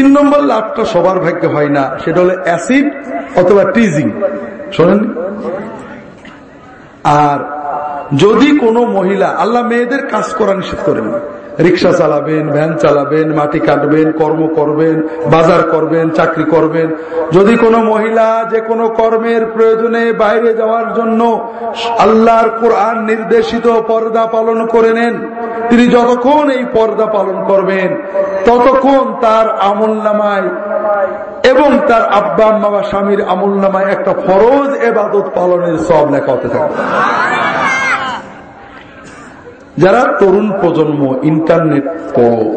তিন নম্বর লাভটা সবার ভাগ্যে হয় না, সেটা হলো অ্যাসিড অথবা টিজিং শোনেন। আর যদি কোনো মহিলা, আল্লাহ মেয়েদের কাজ করা নিষেধ করেন রিক্সা চালাবেন, ভ্যান চালাবেন, মাটি কাটবেন, কর্ম করবেন, বাজার করবেন, চাকরি করবেন। যদি কোনো মহিলা যে কোনো কর্মের প্রয়োজনে বাইরে যাওয়ার জন্য আল্লাহর কোরআন নির্দেশিত পর্দা পালন করে নেন, তিনি যতক্ষণ এই পর্দা পালন করবেন, ততক্ষণ তার আমল নামায় এবং তার আব্বা আম্মা বা স্বামীর আমল নামায় একটা ফরজ এবাদত পালনের সব লেখা হতে থাকবে। যারা তরুণ প্রজন্ম ইন্টারনেট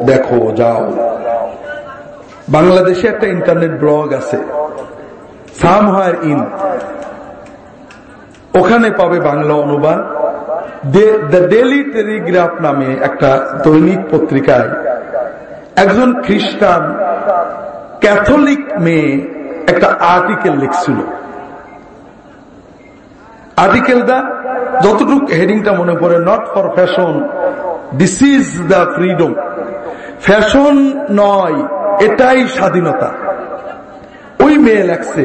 দেখো, যাও। বাংলাদেশে একটা ইন্টারনেট ব্লগ আছে ইন ওখানে পাবে বাংলা অনুবাদ। দ্য ডেলি টেলিগ্রাফ নামে একটা দৈনিক পত্রিকায় একজন খ্রিস্টান ক্যাথলিক মেয়ে একটা আর্টিকেল লিখছিল। আর্টিকেলটা যতটুকু হেডিংটা মনে পড়ে not for fashion this is the freedom fashion নয়, এটাই স্বাধীনতা। ওই মেয়ে লেখছে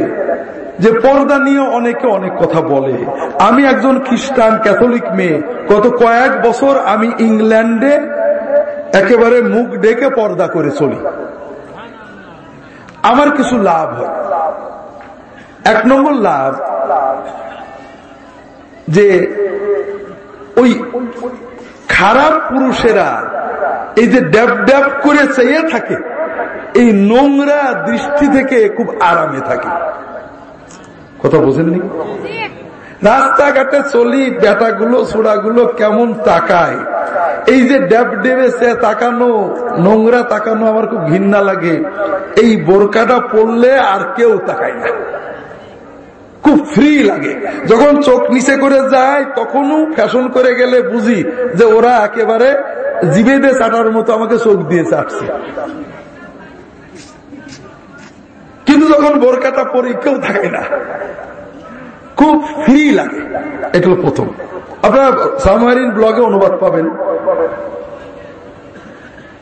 যে পর্দা নিয়ে অনেকে অনেক কথা বলে। আমি একজন খ্রিস্টান ক্যাথলিক মেয়ে, গত কয়েক বছর আমি ইংল্যান্ডে একেবারে মুখ ডেকে পর্দা করে চলি। আমার কিছু লাভ হয়। এক নম্বর লাভ যে ওই খারাপ পুরুষেরা এই যে ড্যাব ড্যাব করে চেয়ে থাকে, এই নোংরা দৃষ্টি থেকে খুব আরামে থাকে। কথা বোঝেননি? রাস্তাঘাটে চলি, বেটাগুলো ছোড়াগুলো কেমন তাকায়। এই যে ড্যাব ডেবে সে তাকানো, নোংরা তাকানো আমার খুব ঘৃণা লাগে। এই বোরকাটা পড়লে আর কেউ তাকায় না। খুব ফ্রি লাগে। যখন চোখ নিচে করে যায়, তখনও ফ্যাশন করে গেলে বুঝি যে ওরা একেবারে জিবে দিয়ে চাটার মতো আমাকে চোখ দিয়ে চাটছে। কিন্তু যখন বোরকাটা পরে, কেউ থাকে না। খুব ফ্রি লাগে। এগুলো প্রথম। আপনারা সামহারিন ব্লগে অনুবাদ পাবেন।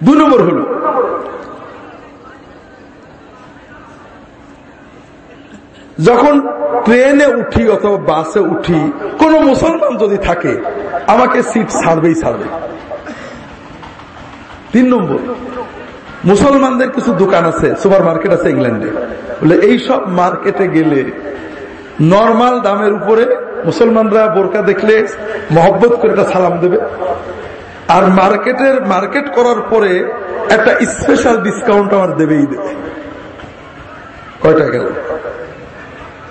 দু নম্বর হল যখন ট্রেনে উঠি অথবা বাসে উঠি, কোন মুসলমান যদি থাকে, আমাকে সিট ছাড়বেই ছাড়বে। তিন নম্বর, মুসলমানদের কিছু দোকান আছে সুপার মার্কেট আছে ইংল্যান্ডে। বলে এই সব মার্কেটে গেলে নর্মাল দামের উপরে মুসলমানরা বোরকা দেখলে মহব্বত করে একটা সালাম দেবে। আর মার্কেটের, মার্কেট করার পরে একটা স্পেশাল ডিসকাউন্ট আমার দেবেই দেবে। কয়টা গেল?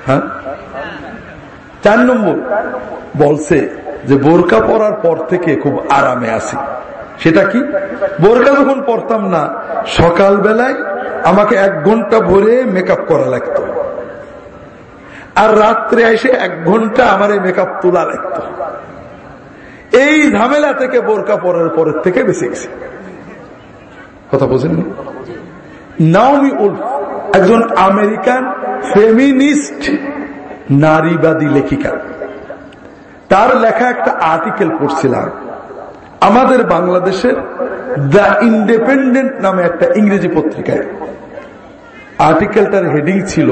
হ্যাঁ? চার নম্বর, বলছে যে বোরকা পরার পর থেকে খুব আরামে আসি সেটা কি? বোরকা যখন পরতাম না সকাল বেলায় আমাকে এক ঘণ্টা ভরে মেকআপ করা লাগতো। আর রাত্রে এসে এক ঘণ্টা আমার এই মেকআপ তোলা লাগতো। এই ঝামেলা থেকে বোরকা পরার পরের থেকে বেঁচে গেছে। কথা বোঝেননি? নাওমি উল্ফ একজন আমেরিকান ফেমিনিস্ট নারীবাদী লেখিকা। তার লেখা একটা আর্টিকেল পড়ছিলাম। আমাদের বাংলাদেশের দ্য ইন্ডিপেন্ডেন্ট নামে একটা ইংরেজি পত্রিকায়। আর্টিকেলটার হেডিং ছিল,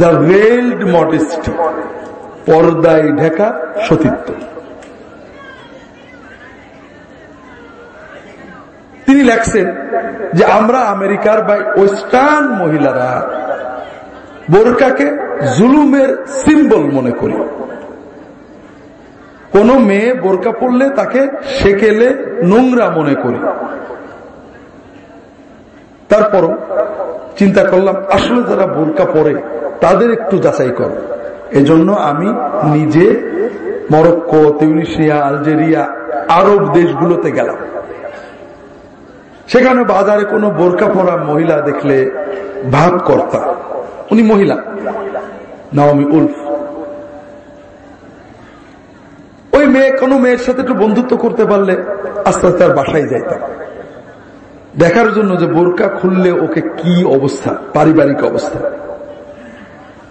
দ্য ওয়েল্ড মডেস্টি, পর্দায় ঢেকা সতীত্ব। তিনি লেখছেন যে আমরা আমেরিকার বা ওয়েস্টার্ন মহিলারা বোরকাকে জুলুমের সিম্বল মনে করি। কোন মেয়ে বোরকা পড়লে তাকে সেকেলে নোংরা মনে করি। তারপরও চিন্তা করলাম, আসলে যারা বোরকা পরে তাদের একটু যাচাই কর। এজন্য আমি নিজে মরক্কো তিউনিশিয়া আলজেরিয়া, আরব দেশগুলোতে গেলাম। সেখানে বাজারে কোনো বোরকা পরা মহিলা দেখলে ভাব কর্তা। উনি মহিলা। Naomi Wolf. ওই মেয়ে, কোনো মেয়ের সাথে একটু বন্ধুত্ব করতে পারলে আস্তে আস্তে আর বাসায় যাইতাম দেখার জন্য যে বোরকা খুললে ওকে কি অবস্থা, পারিবারিক অবস্থা।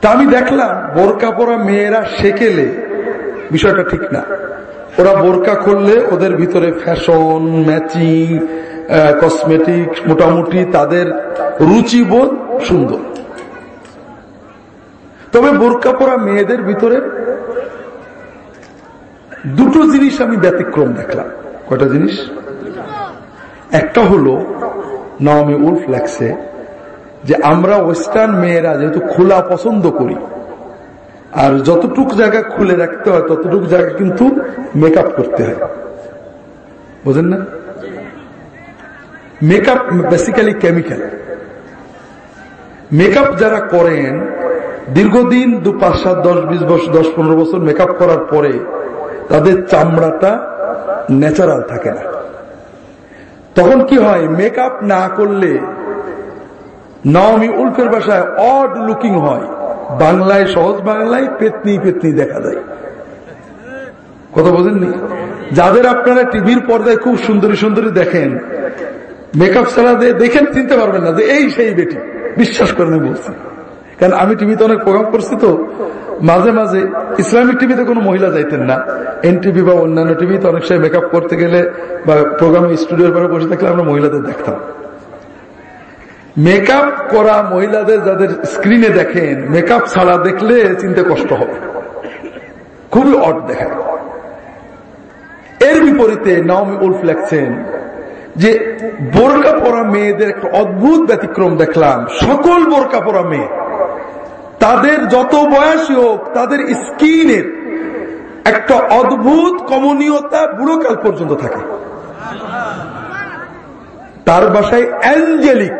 তা আমি দেখলাম, বোরকা পরা মেয়েরা সেকেলে। বিষয়টা ঠিক না। ওরা বোরকা খুললে ওদের ভিতরে ফ্যাশন ম্যাচিং কসমেটিক মোটামুটি তাদের রুচিবোধ সুন্দর। তবে বোরকা পরা মেয়েদের ভিতরে দুটো জিনিস আমি ব্যতিক্রম দেখলাম। কয়টা জিনিস? একটা হলো নাওমি উলফ লেখছে যে, আমরা ওয়েস্টার্ন মেয়েরা যেহেতু খোলা পছন্দ করি, আর যতটুক জায়গা খুলে রাখতে হয়, ততটুক জায়গা কিন্তু মেকআপ করতে হয়। বোঝেন না? মেকআপ বেসিক্যালি কেমিক্যাল মেকআপ যারা করেন, দীর্ঘদিন দু পাঁচ সাত দশ বিশ বছর, দশ পনেরো বছর মেকআপ করার পরে তাদের চামড়াটা ন্যাচারাল থাকে না। তখন কি হয় মেকআপ না করলে নবমী উল্ফের বাসায় অড লুকিং হয়। বাংলায়, সহজ বাংলায় পেতনি পেতনি দেখা যায়। কথা বোঝেননি যাদের আপনারা টিভির পর্দায় খুব সুন্দরী সুন্দরী দেখেন মেকআপ ছাড়া দিয়ে দেখেন চিনতে পারবেন না যে এই সেই বেটি। বিশ্বাস করেন আমি বলছি। কারণ আমি টিভিতে অনেক প্রোগ্রাম করছি তো, মাঝে মাঝে ইসলামিক টিভিতে কোনো মহিলা যাইতেন না। এন টিভি বা অন্যান্য টিভিতে অনেক সময় মেকআপ করতে গেলে বা প্রোগ্রামে স্টুডিওর পরে বসে থাকলে আমরা মহিলাদের দেখতাম। মেকআপ করা মহিলাদের যাদের স্ক্রিনে দেখেন মেকআপ ছাড়া দেখলে চিনতে কষ্ট হবে। খুবই অট দেখা এর বিপরীতে নাওমি উল্ফ লেখছেন যে বোরকা পরা মেয়েদের একটা অদ্ভুত ব্যতিক্রম দেখলাম। সকল বোরকা পরা মেয়ে। তাদের যত বয়সী হোক, তাদের স্কিনের একটা অদ্ভুত কমনীয়তা বুড়োকাল পর্যন্ত থাকে। তার বাসায় অ্যাঞ্জেলিক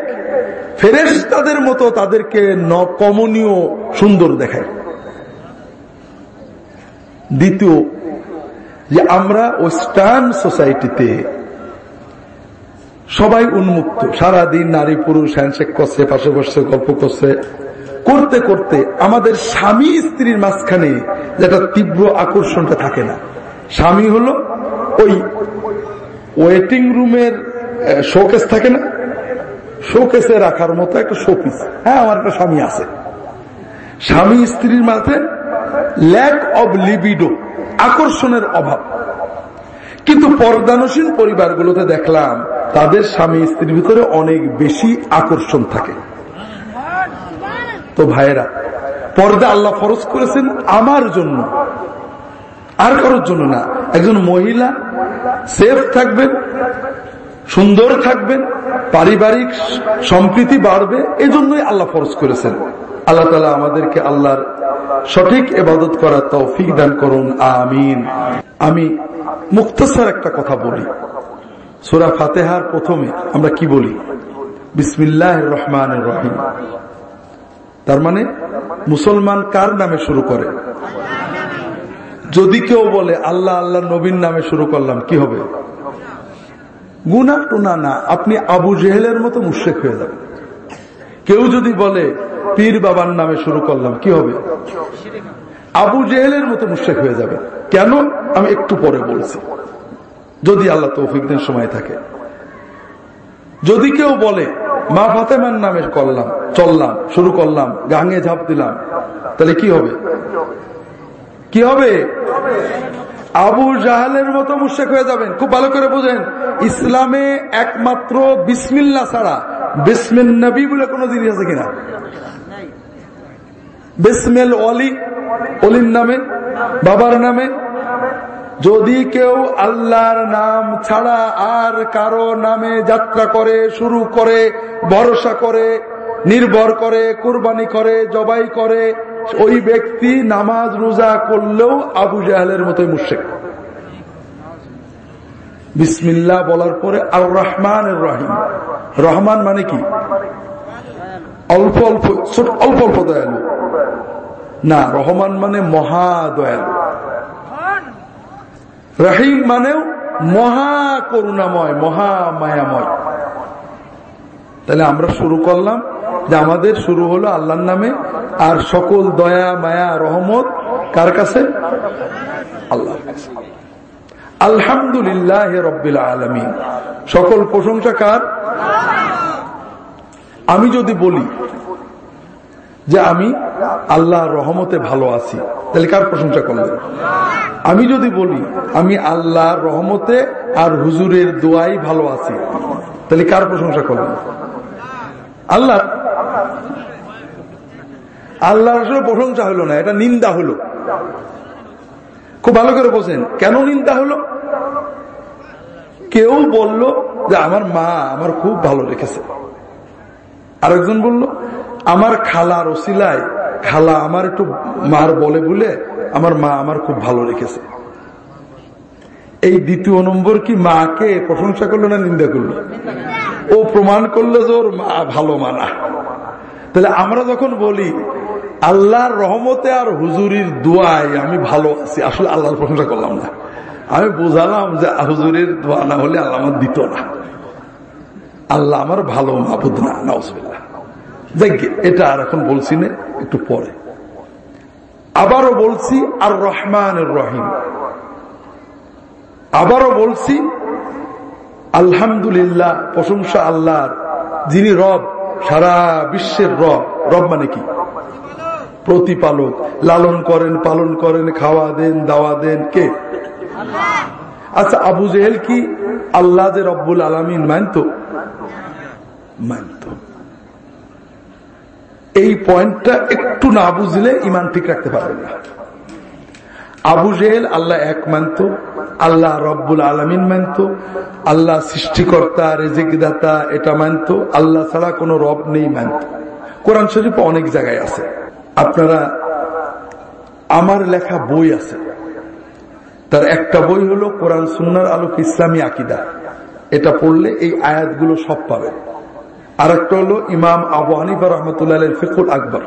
ফেরেস তাদের মতো তাদেরকে কমনীয় সুন্দর দেখায়। দ্বিতীয়, যে আমরা ওয়েস্টার্ন সোসাইটিতে সবাই উন্মুক্ত। সারাদিন নারী, পুরুষ হ্যান্ডশেক করছে, পাশে বসছে, গল্প করছে। করতে করতে আমাদের স্বামী স্ত্রীর মাঝখানে যেটা তীব্র আকর্ষণটা থাকে না। স্বামী হলো ওই ওয়েটিং রুমের শোকেস থাকে না? শোকেসে রাখার মতো একটা শোপিস হ্যাঁ আমার একটা স্বামী আছে। স্বামী স্ত্রীর মাঝে ল্যাক অব লিবিডো আকর্ষণের অভাব। কিন্তু পর্দানসীন পরিবারগুলোতে দেখলাম তাদের স্বামী স্ত্রীর ভিতরে অনেক বেশি আকর্ষণ থাকে। তো ভাইয়েরা, পর্দা আল্লাহ ফরজ করেছেন আমার জন্য, আর কারোর জন্য না। একজন মহিলা, সেফ থাকবেন, সুন্দর থাকবেন, পারিবারিক সম্প্রীতি বাড়বে এই জন্যই আল্লাহ ফরজ করেছেন। আল্লাহ তালা আমাদেরকে আল্লাহর সঠিক এবাদত করার তৌফিক দান করুন, আমিন। আমি মুক্তসার একটা কথা বলি। সুরা ফাতেহার প্রথমে আমরা কি বলি? বিসমিল্লাহ রহমান রহিম। তার মানে মুসলমান কার নামে শুরু করে? যদি কেউ বলে, আল্লাহ আল্লাহ নবীন নামে শুরু করলাম, কি হবে? গুনা টুনা না আপনি আবু জেহেলের মতো মুশেক হয়ে যাবেন। কেউ যদি বলে, পীর বাবার নামে শুরু করলাম, কি হবে? আবু জেহেলের মতো মুশেক হয়ে যাবে কেন? আমি একটু পরে বলছি। যদি আল্লাহ তৌফিক দিন, সময় থাকে। যদি কেউ বলে, মা ফাতেমার নামে করলাম, চললাম, শুরু করলাম, গাঙে ঝাঁপ দিলাম তাহলে কি হবে? কি হবে? আবু জাহালের মতো মুশেক হয়ে যাবেন। খুব ভালো করে বুঝেন। ইসলামে একমাত্র বিসমিল্লা ছাড়া বিসমিল নবী বলে কোন জিনিস আছে কিনা? বিসমেল অলি অলির নামে, বাবার নামে যদি কেউ আল্লাহর নাম ছাড়া আর কারও নামে যাত্রা করে, শুরু করে, ভরসা করে, নির্ভর করে, কুরবানি করে, জবাই করে, ওই ব্যক্তি নামাজ রোজা করলেও আবু জাহালের মতোই মুশেক বিসমিল্লা বলার পরে আর রহমান রহিম। রহমান মানে কি? অল্প অল্প অল্প অল্প দয়ালু। না, রহমান মানে মহা দয়ালু। রহিম মানেও মহা করুণাময়, মহা মায়াময়। তাহলে আমরা শুরু করলাম যে আমাদের শুরু হলো আল্লাহর নামে, আর সকল দয়া, মায়া, রহমত কার কাছে? আল্লাহ আলহামদুলিল্লাহ রব্বিল আলমী সকল প্রশংসা কার? আমি যদি বলি যে আমি আল্লাহর রহমতে ভালো আছি। তাহলে কার প্রশংসা করলেন? আমি যদি বলি, আমি আল্লাহর রহমতে আর হুজুরের দোয়াই ভালো আছি। তাহলে কার প্রশংসা করলেন? আল্লাহ। আল্লাহর আসলে প্রশংসা হলো না, এটা নিন্দা হলো। খুব ভালো করে বোঝেন, কেন নিন্দা হলো? কেউ বলল যে আমার মা আমার খুব ভালো রেখেছে। আরেকজন বলল আমার খালা ওসিলায়, খালা আমার একটু মার বলে বলে আমার মা আমার খুব ভালো রেখেছে। এই দ্বিতীয় নম্বর কি মাকে প্রশংসা করল না নিন্দা করল? ও প্রমাণ করল যে ওর মা ভালো মানা। তাহলে আমরা যখন বলি, আল্লাহর রহমতে আর হুজুরির দোয়ায় আমি ভালো আছি, আসলে আল্লাহর প্রশংসা করলাম না। আমি বোঝালাম যে হুজুরের দোয়া না হলে আল্লাহ আমার দিত না। আল্লাহ আমার ভালো মাহবুদ না এটা আর এখন বলছি না, একটু পরে। আবারও বলছি আর রহমান রহিম। আবারও বলছি, আলহামদুলিল্লাহ, প্রশংসা আল্লাহর, যিনি রব, সারা বিশ্বের রব। রব মানে কি? প্রতিপালক। লালন করেন, পালন করেন, খাওয়া দেন, দাওয়া দেন, কে? আচ্ছা আবু জেহেল কি আল্লাহ যে রব্বুল আলমিন মানত? মানত। এই পয়েন্টটা একটু না বুঝলে ইমান ঠিক রাখতে পারবেন না। আবু জেহেল আল্লাহ এক মানত, আল্লাহ রব্বুল আলমিন মানত, আল্লাহ সৃষ্টিকর্তা, রেজিকদাতা এটা মানত, আল্লাহ ছাড়া কোনো রব নেই মানত। কোরআন শরীফ অনেক জায়গায় আছে। আপনারা, আমার লেখা বই আছে। তার একটা বই হলো কোরআন সুন্নার আলোক ইসলামী আকিদা। এটা পড়লে এই আয়াতগুলো সব পাবে আর একটা হলো ইমাম আবু হানিফা রহমতুল্লাহ ফিকুল আকবর।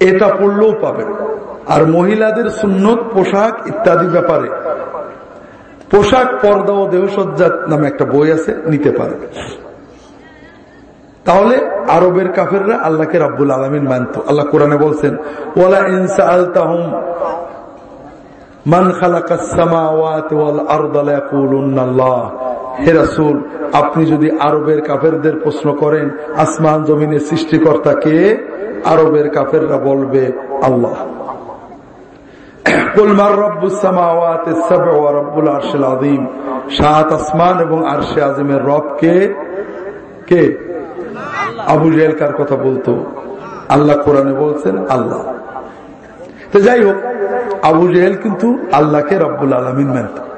এটা পড়লেও পাবেন। আর মহিলাদের সুন্নত, পোশাক ইত্যাদি ব্যাপারে। পোশাক, পর্দা ও দেহসজ্জা নামে একটা বই আছে, নিতে পারে তাহলে আরবের কাফেররা আল্লাহকে রাব্বুল আলমিন মানত। আল্লাহ কোরআনে বলছেন ওলা ইনসা আল তাহম মান হে রাসূল, আপনি যদি আরবের কাফেরদের প্রশ্ন করেন, আসমান জমিনের সৃষ্টিকর্তা কে? আরবের কাফেররা বলবে, আল্লাহ। আসমান এবং আরশে কে? আবু কার কথা বলতো? আল্লাহ কোরআনে বলছেন, আল্লাহ। তো যাই হোক কিন্তু আল্লাহকে রব্বুল আলমিন মানত।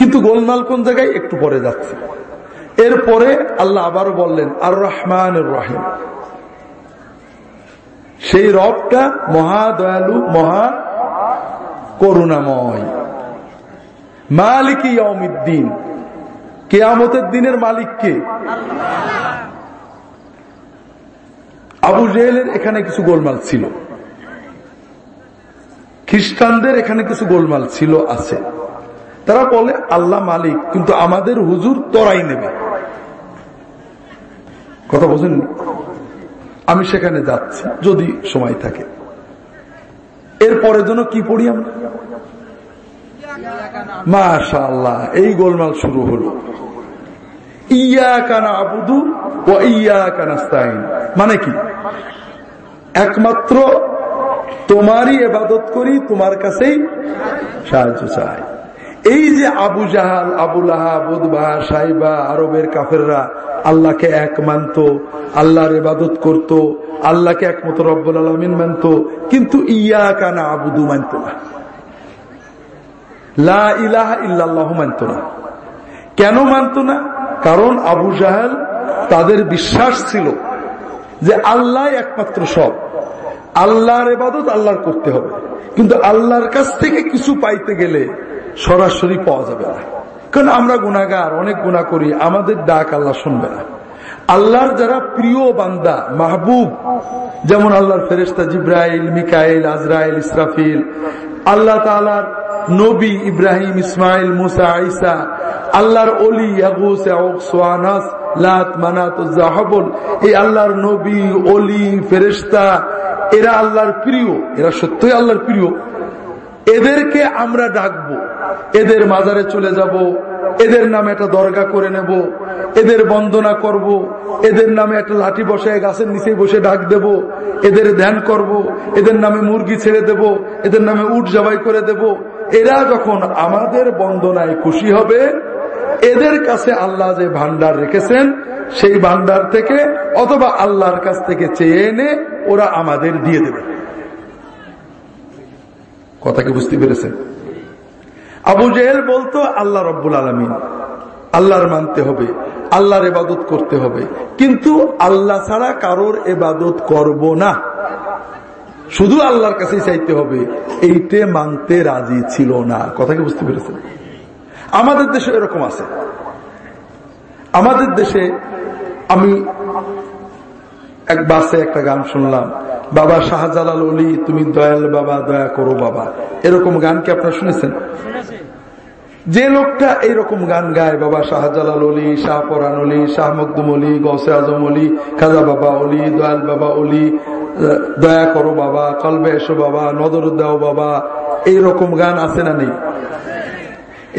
কিন্তু গোলমাল কোন জায়গায়? একটু পরে যাচ্ছে। এরপরে আল্লাহ আবারও বললেন আর রহমান রাহিম। সেই রবটা মহা দয়ালু, মহা করুণাময়। মালিক ইয়মিদ্দিন কেয়ামতের দিনের মালিক কে? আবু জেহেলের এখানে কিছু গোলমাল ছিল। খ্রিস্টানদের এখানে কিছু গোলমাল ছিল, আছে। তারা বলে, আল্লাহ মালিক, কিন্তু আমাদের হুজুর তরাই নেবে। কথা বোঝেন? আমি সেখানে যাচ্ছি, যদি সময় থাকে। এরপরে জন্য কি পড়ি আমরা? মাশা আল্লাহ এই গোলমাল শুরু হলো। ইয়া কানা আবুদু ও ইয়া কানাস্তাইন মানে কি? একমাত্র তোমারই এবাদত করি, তোমার কাছেই সাহায্য চাই। এই যে আবু জাহাল আবুল আহাবুদবা সাইবা, আরবের কাফেররা আল্লাহকে এক মানত, আল্লাহর এবাদত করত, আল্লাহকে একমাত্র রব্বুল আলমিন মানত, কিন্তু ইয়া কানা আবুদু না। মানত না। কেন মানত না? কারণ আবু জাহাল তাদের বিশ্বাস ছিল যে আল্লাহ একমাত্র সব। আল্লাহর এবাদত আল্লাহর করতে হবে। কিন্তু আল্লাহর কাছ থেকে কিছু পাইতে গেলে সরাসরি পাওয়া যাবে না। কারণ আমরা গুণাগার অনেক গুণা করি, আমাদের ডাক আল্লাহ শুনবে না। আল্লাহর যারা প্রিয় বান্দা, মাহবুব, যেমন আল্লাহর ফেরেস্তা জিব্রাইল, মিকাইল, আজরাইল, ইসরাফিল, আল্লাহ তালার নবী ইব্রাহিম, ইসমাইল, মুসা আইসা আল্লাহর অলি সোয়ানাস, লাত, মানাত জাহাবল এই আল্লাহর নবী অলি ফেরেস্তা এরা আল্লাহর প্রিয়, এরা সত্যই আল্লাহর প্রিয়। এদেরকে আমরা ডাকবো। এদের মাজারে চলে যাব। এদের নামে একটা দরগা করে নেব। এদের বন্দনা করব। এদের নামে একটা লাঠি বসে গাছের নিচে বসে ডাক দেব। এদের ধ্যান করব। এদের নামে মুরগি ছেড়ে দেব। এদের নামে উট জবাই করে দেব। এরা যখন আমাদের বন্দনায় খুশি হবে, এদের কাছে আল্লাহ যে ভান্ডার রেখেছেন, সেই ভান্ডার থেকে অথবা আল্লাহর কাছ থেকে চেয়ে এনে ওরা আমাদের দিয়ে দেবে। কথা কি বুঝতে পেরেছেন আবু জেহেল বলতো, আল্লাহ রব্বুল আলমিন, আল্লাহর মানতে হবে, আল্লাহর এবাদত করতে হবে। কিন্তু আল্লাহ ছাড়া কারোর এবাদত করব না। শুধু আল্লাহর কাছে চাইতে হবে। এইটে মানতে রাজি ছিল না। কথা কি বুঝতে পেরেছেন আমাদের দেশে এরকম আছে। আমাদের দেশে আমি এক বাসে একটা গান শুনলাম। বাবা শাহজালাল অলি, তুমি দয়াল বাবা, দয়া করো বাবা। এরকম গান কি আপনারা শুনেছেন? যে লোকটা এইরকম গান গায়, বাবা শাহজালাল অলি, শাহ পরান অলি, শাহ মকদুম অলি গৌসে আজম অলি, খাজা বাবা অলি, দয়াল বাবা অলি, দয়া করো বাবা, কলবে এসো বাবা, নজর দাও বাবা। এইরকম গান আছে না নেই?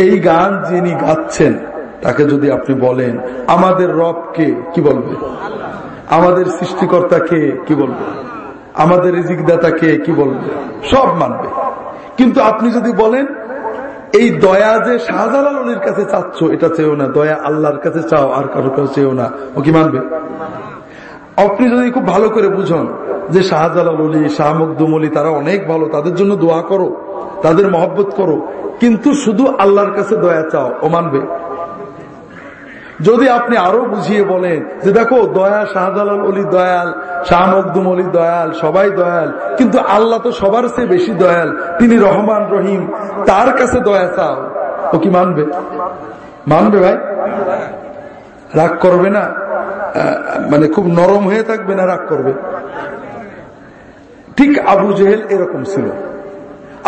এই গান যিনি গাচ্ছেন, তাকে যদি আপনি বলেন, আমাদের রবকে কি বলবে? আমাদের সৃষ্টিকর্তাকে কি বলবে? আমাদের রিজিকদাতাকে কি বলবে? সব মানবে। কিন্তু আপনি যদি বলেন, এই দয়া যে শাহজালাল অলির কাছে চাচ্ছ, এটা চেয়েও না। দয়া আল্লাহর কাছে চাও, আর কারও কাছে চেয়েও না। ও কি মানবে? আপনি যদি খুব ভালো করে বুঝন যে শাহজালাল অলি, শাহ অলি, তারা অনেক ভালো, তাদের জন্য দোয়া করো, তাদের মহব্বত করো, কিন্তু শুধু আল্লাহর কাছে দয়া চাও, ও মানবে? যদি আপনি আরও বুঝিয়ে বলেন যে দেখো দয়া শাহজালাল অলি দয়াল, শাহ মকদুম অলি দয়াল, সবাই দয়াল, কিন্তু আল্লাহ তো সবার চেয়ে বেশি দয়াল, তিনি রহমান রহিম, তার কাছে দয়া চাও। ও কি মানবে? মানবে ভাই? রাগ করবে না? মানে খুব নরম হয়ে থাকবে না রাগ করবে? ঠিক আবু জেহেল এরকম ছিল।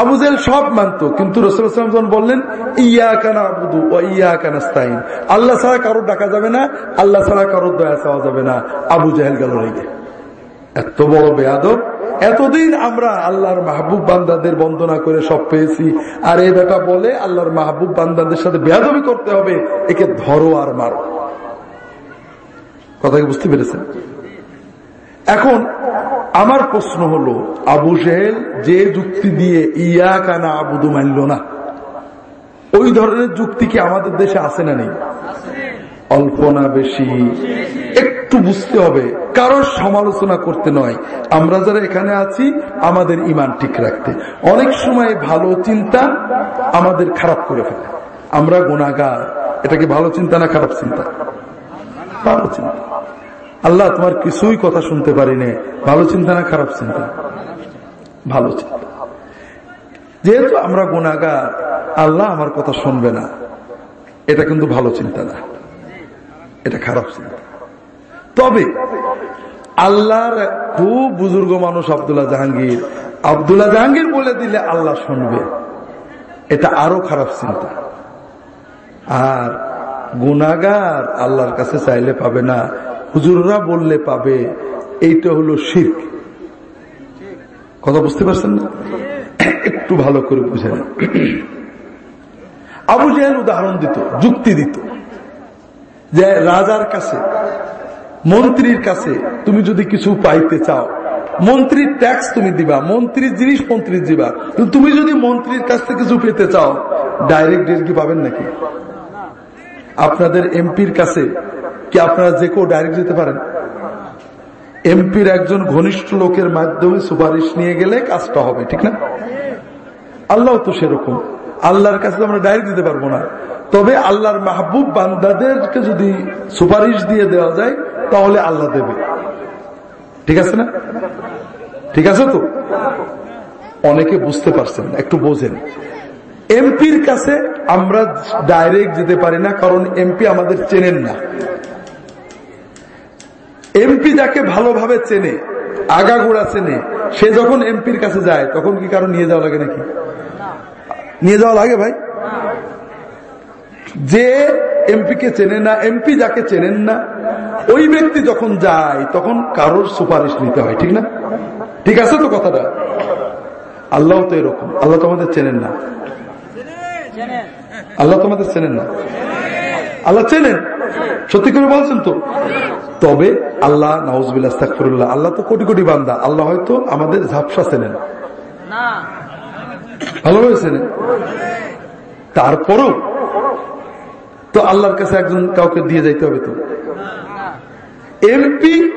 আবু জেহেল সব মানত, কিন্তু রসুলাম যখন বললেন ইয়া কানা আবুদু ও ইয়া কানা স্তাইন আল্লাহ ছাড়া কারোর ডাকা যাবে না, আল্লাহ ছাড়া কারোর দয়া চাওয়া যাবে না। আবু জাহেল গেল রেগে। এত বড় বেয়াদব, এতদিন আমরা আল্লাহর মাহবুব বান্দাদের বন্দনা করে সব পেয়েছি। আর এই বেটা বলে, আল্লাহর মাহবুব বান্দাদের সাথে বেয়াদবি করতে হবে, একে ধরো আর মারো। কথা বুঝতে পেরেছেন? এখন আমার প্রশ্ন হলো, আবু সেহেল যে যুক্তি দিয়ে ইয়া কানা আবুদু মানল না, ওই ধরনের যুক্তি কি আমাদের দেশে আছে না নেই? অল্প না বেশি? একটু বুঝতে হবে, কারোর সমালোচনা করতে নয়। আমরা যারা এখানে আছি, আমাদের ইমান ঠিক রাখতে। অনেক সময় ভালো চিন্তা আমাদের খারাপ করে ফেলে। আমরা গুণাগার এটা কি ভালো চিন্তা না খারাপ চিন্তা? ভালো চিন্তা। আল্লাহ তোমার কিছুই কথা শুনতে পারি নে ভালো চিন্তা না খারাপ চিন্তা? ভালো চিন্তা। যেহেতু আমরা গুণাগার আল্লাহ আমার কথা শুনবে না। এটা কিন্তু ভালো চিন্তা না। এটা খারাপ চিন্তা। তবে আল্লাহর খুব বুজুর্গ মানুষ আবদুল্লাহ জাহাঙ্গীর। আবদুল্লাহ জাহাঙ্গীর বলে দিলে আল্লাহ শুনবে। এটা আরও খারাপ চিন্তা। আর গুনাগার আল্লাহর কাছে চাইলে পাবে না। হুজুররা বললে পাবে, এইটা হলো শির্ক। কথা বুঝতে পারছেন না? একটু ভালো করে বুঝে আবু জাহেল উদাহরণ দিত, যুক্তি দিত। যে রাজার কাছে, মন্ত্রীর কাছে তুমি যদি কিছু পাইতে চাও, মন্ত্রীর ট্যাক্স তুমি দিবা, মন্ত্রীর জিনিস মন্ত্রীর দিবা তুমি যদি মন্ত্রীর কাছ থেকে কিছু পেতে চাও ডাইরেক্ট কি পাবেন নাকি? আপনাদের এমপির কাছে কি আপনারা যে কেউ ডাইরেক্ট যেতে পারেন? এমপির একজন ঘনিষ্ঠ লোকের মাধ্যমে সুপারিশ নিয়ে গেলে কাজটা হবে, ঠিক না? আল্লাহ তো সেরকম। আল্লাহর কাছে আমরা ডাইরেক্ট দিতে পারব না। তবে আল্লাহর মাহবুব বান্দাদেরকে যদি সুপারিশ দিয়ে দেওয়া যায়, তাহলে আল্লাহ দেবে। ঠিক আছে না? ঠিক আছে তো? অনেকে বুঝতে পারছেন, একটু বোঝেন। এমপির কাছে আমরা ডাইরেক্ট যেতে পারি না, কারণ এমপি আমাদের চেনেন না। এমপি যাকে ভালোভাবে চেনে, আগাগোড়া চেনে, সে যখন এমপির কাছে যায়, তখন কি কারও নিয়ে যাওয়া লাগে নাকি? নিয়ে যাওয়া লাগে ভাই? যে এমপি কে চেনে না, এমপি যাকে চেনেন না, ওই ব্যক্তি যখন যায়, তখন কারোর সুপারিশ নিতে হয়, ঠিক না? ঠিক আছে তো কথাটা? আল্লাহ তো এরকম, আল্লাহ তোমাদের চেনেন না। আল্লাহ তোমাদের চেনেন না। আল্লাহ চেনেন? সত্যি করে বলছেন তো? তবে আল্লাহ নওয়াজবিল্লাহ আল্লাহ তো কোটি কোটি বান্দা। আল্লাহ হয়তো আমাদের ঝাপসা চেনেন। ভালো চেনেন। তারপরও তো আল্লাহর কাছে একজন কাউকে দিয়ে যাইতে হবে তো? এমপি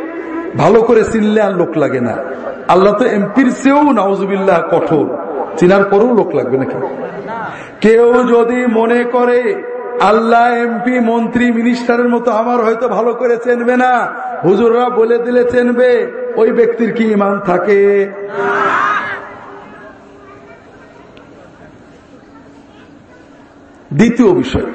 ভালো করে চিনলে আর লোক লাগে না। আল্লাহ তো এমপির চেয়েও নওয়াজবিল্লাহ কঠোর। চিনার পরেও লোক লাগবে নাকি? কেউ যদি মনে করে আল্লাহ এমপি, মন্ত্রী, মিনিস্টারের মতো আমার হয়তো ভালো করে চেনবে না। হুজুররা বলে দিলে চেনবে, ওই ব্যক্তির কি ইমান থাকে? দ্বিতীয় বিষয়,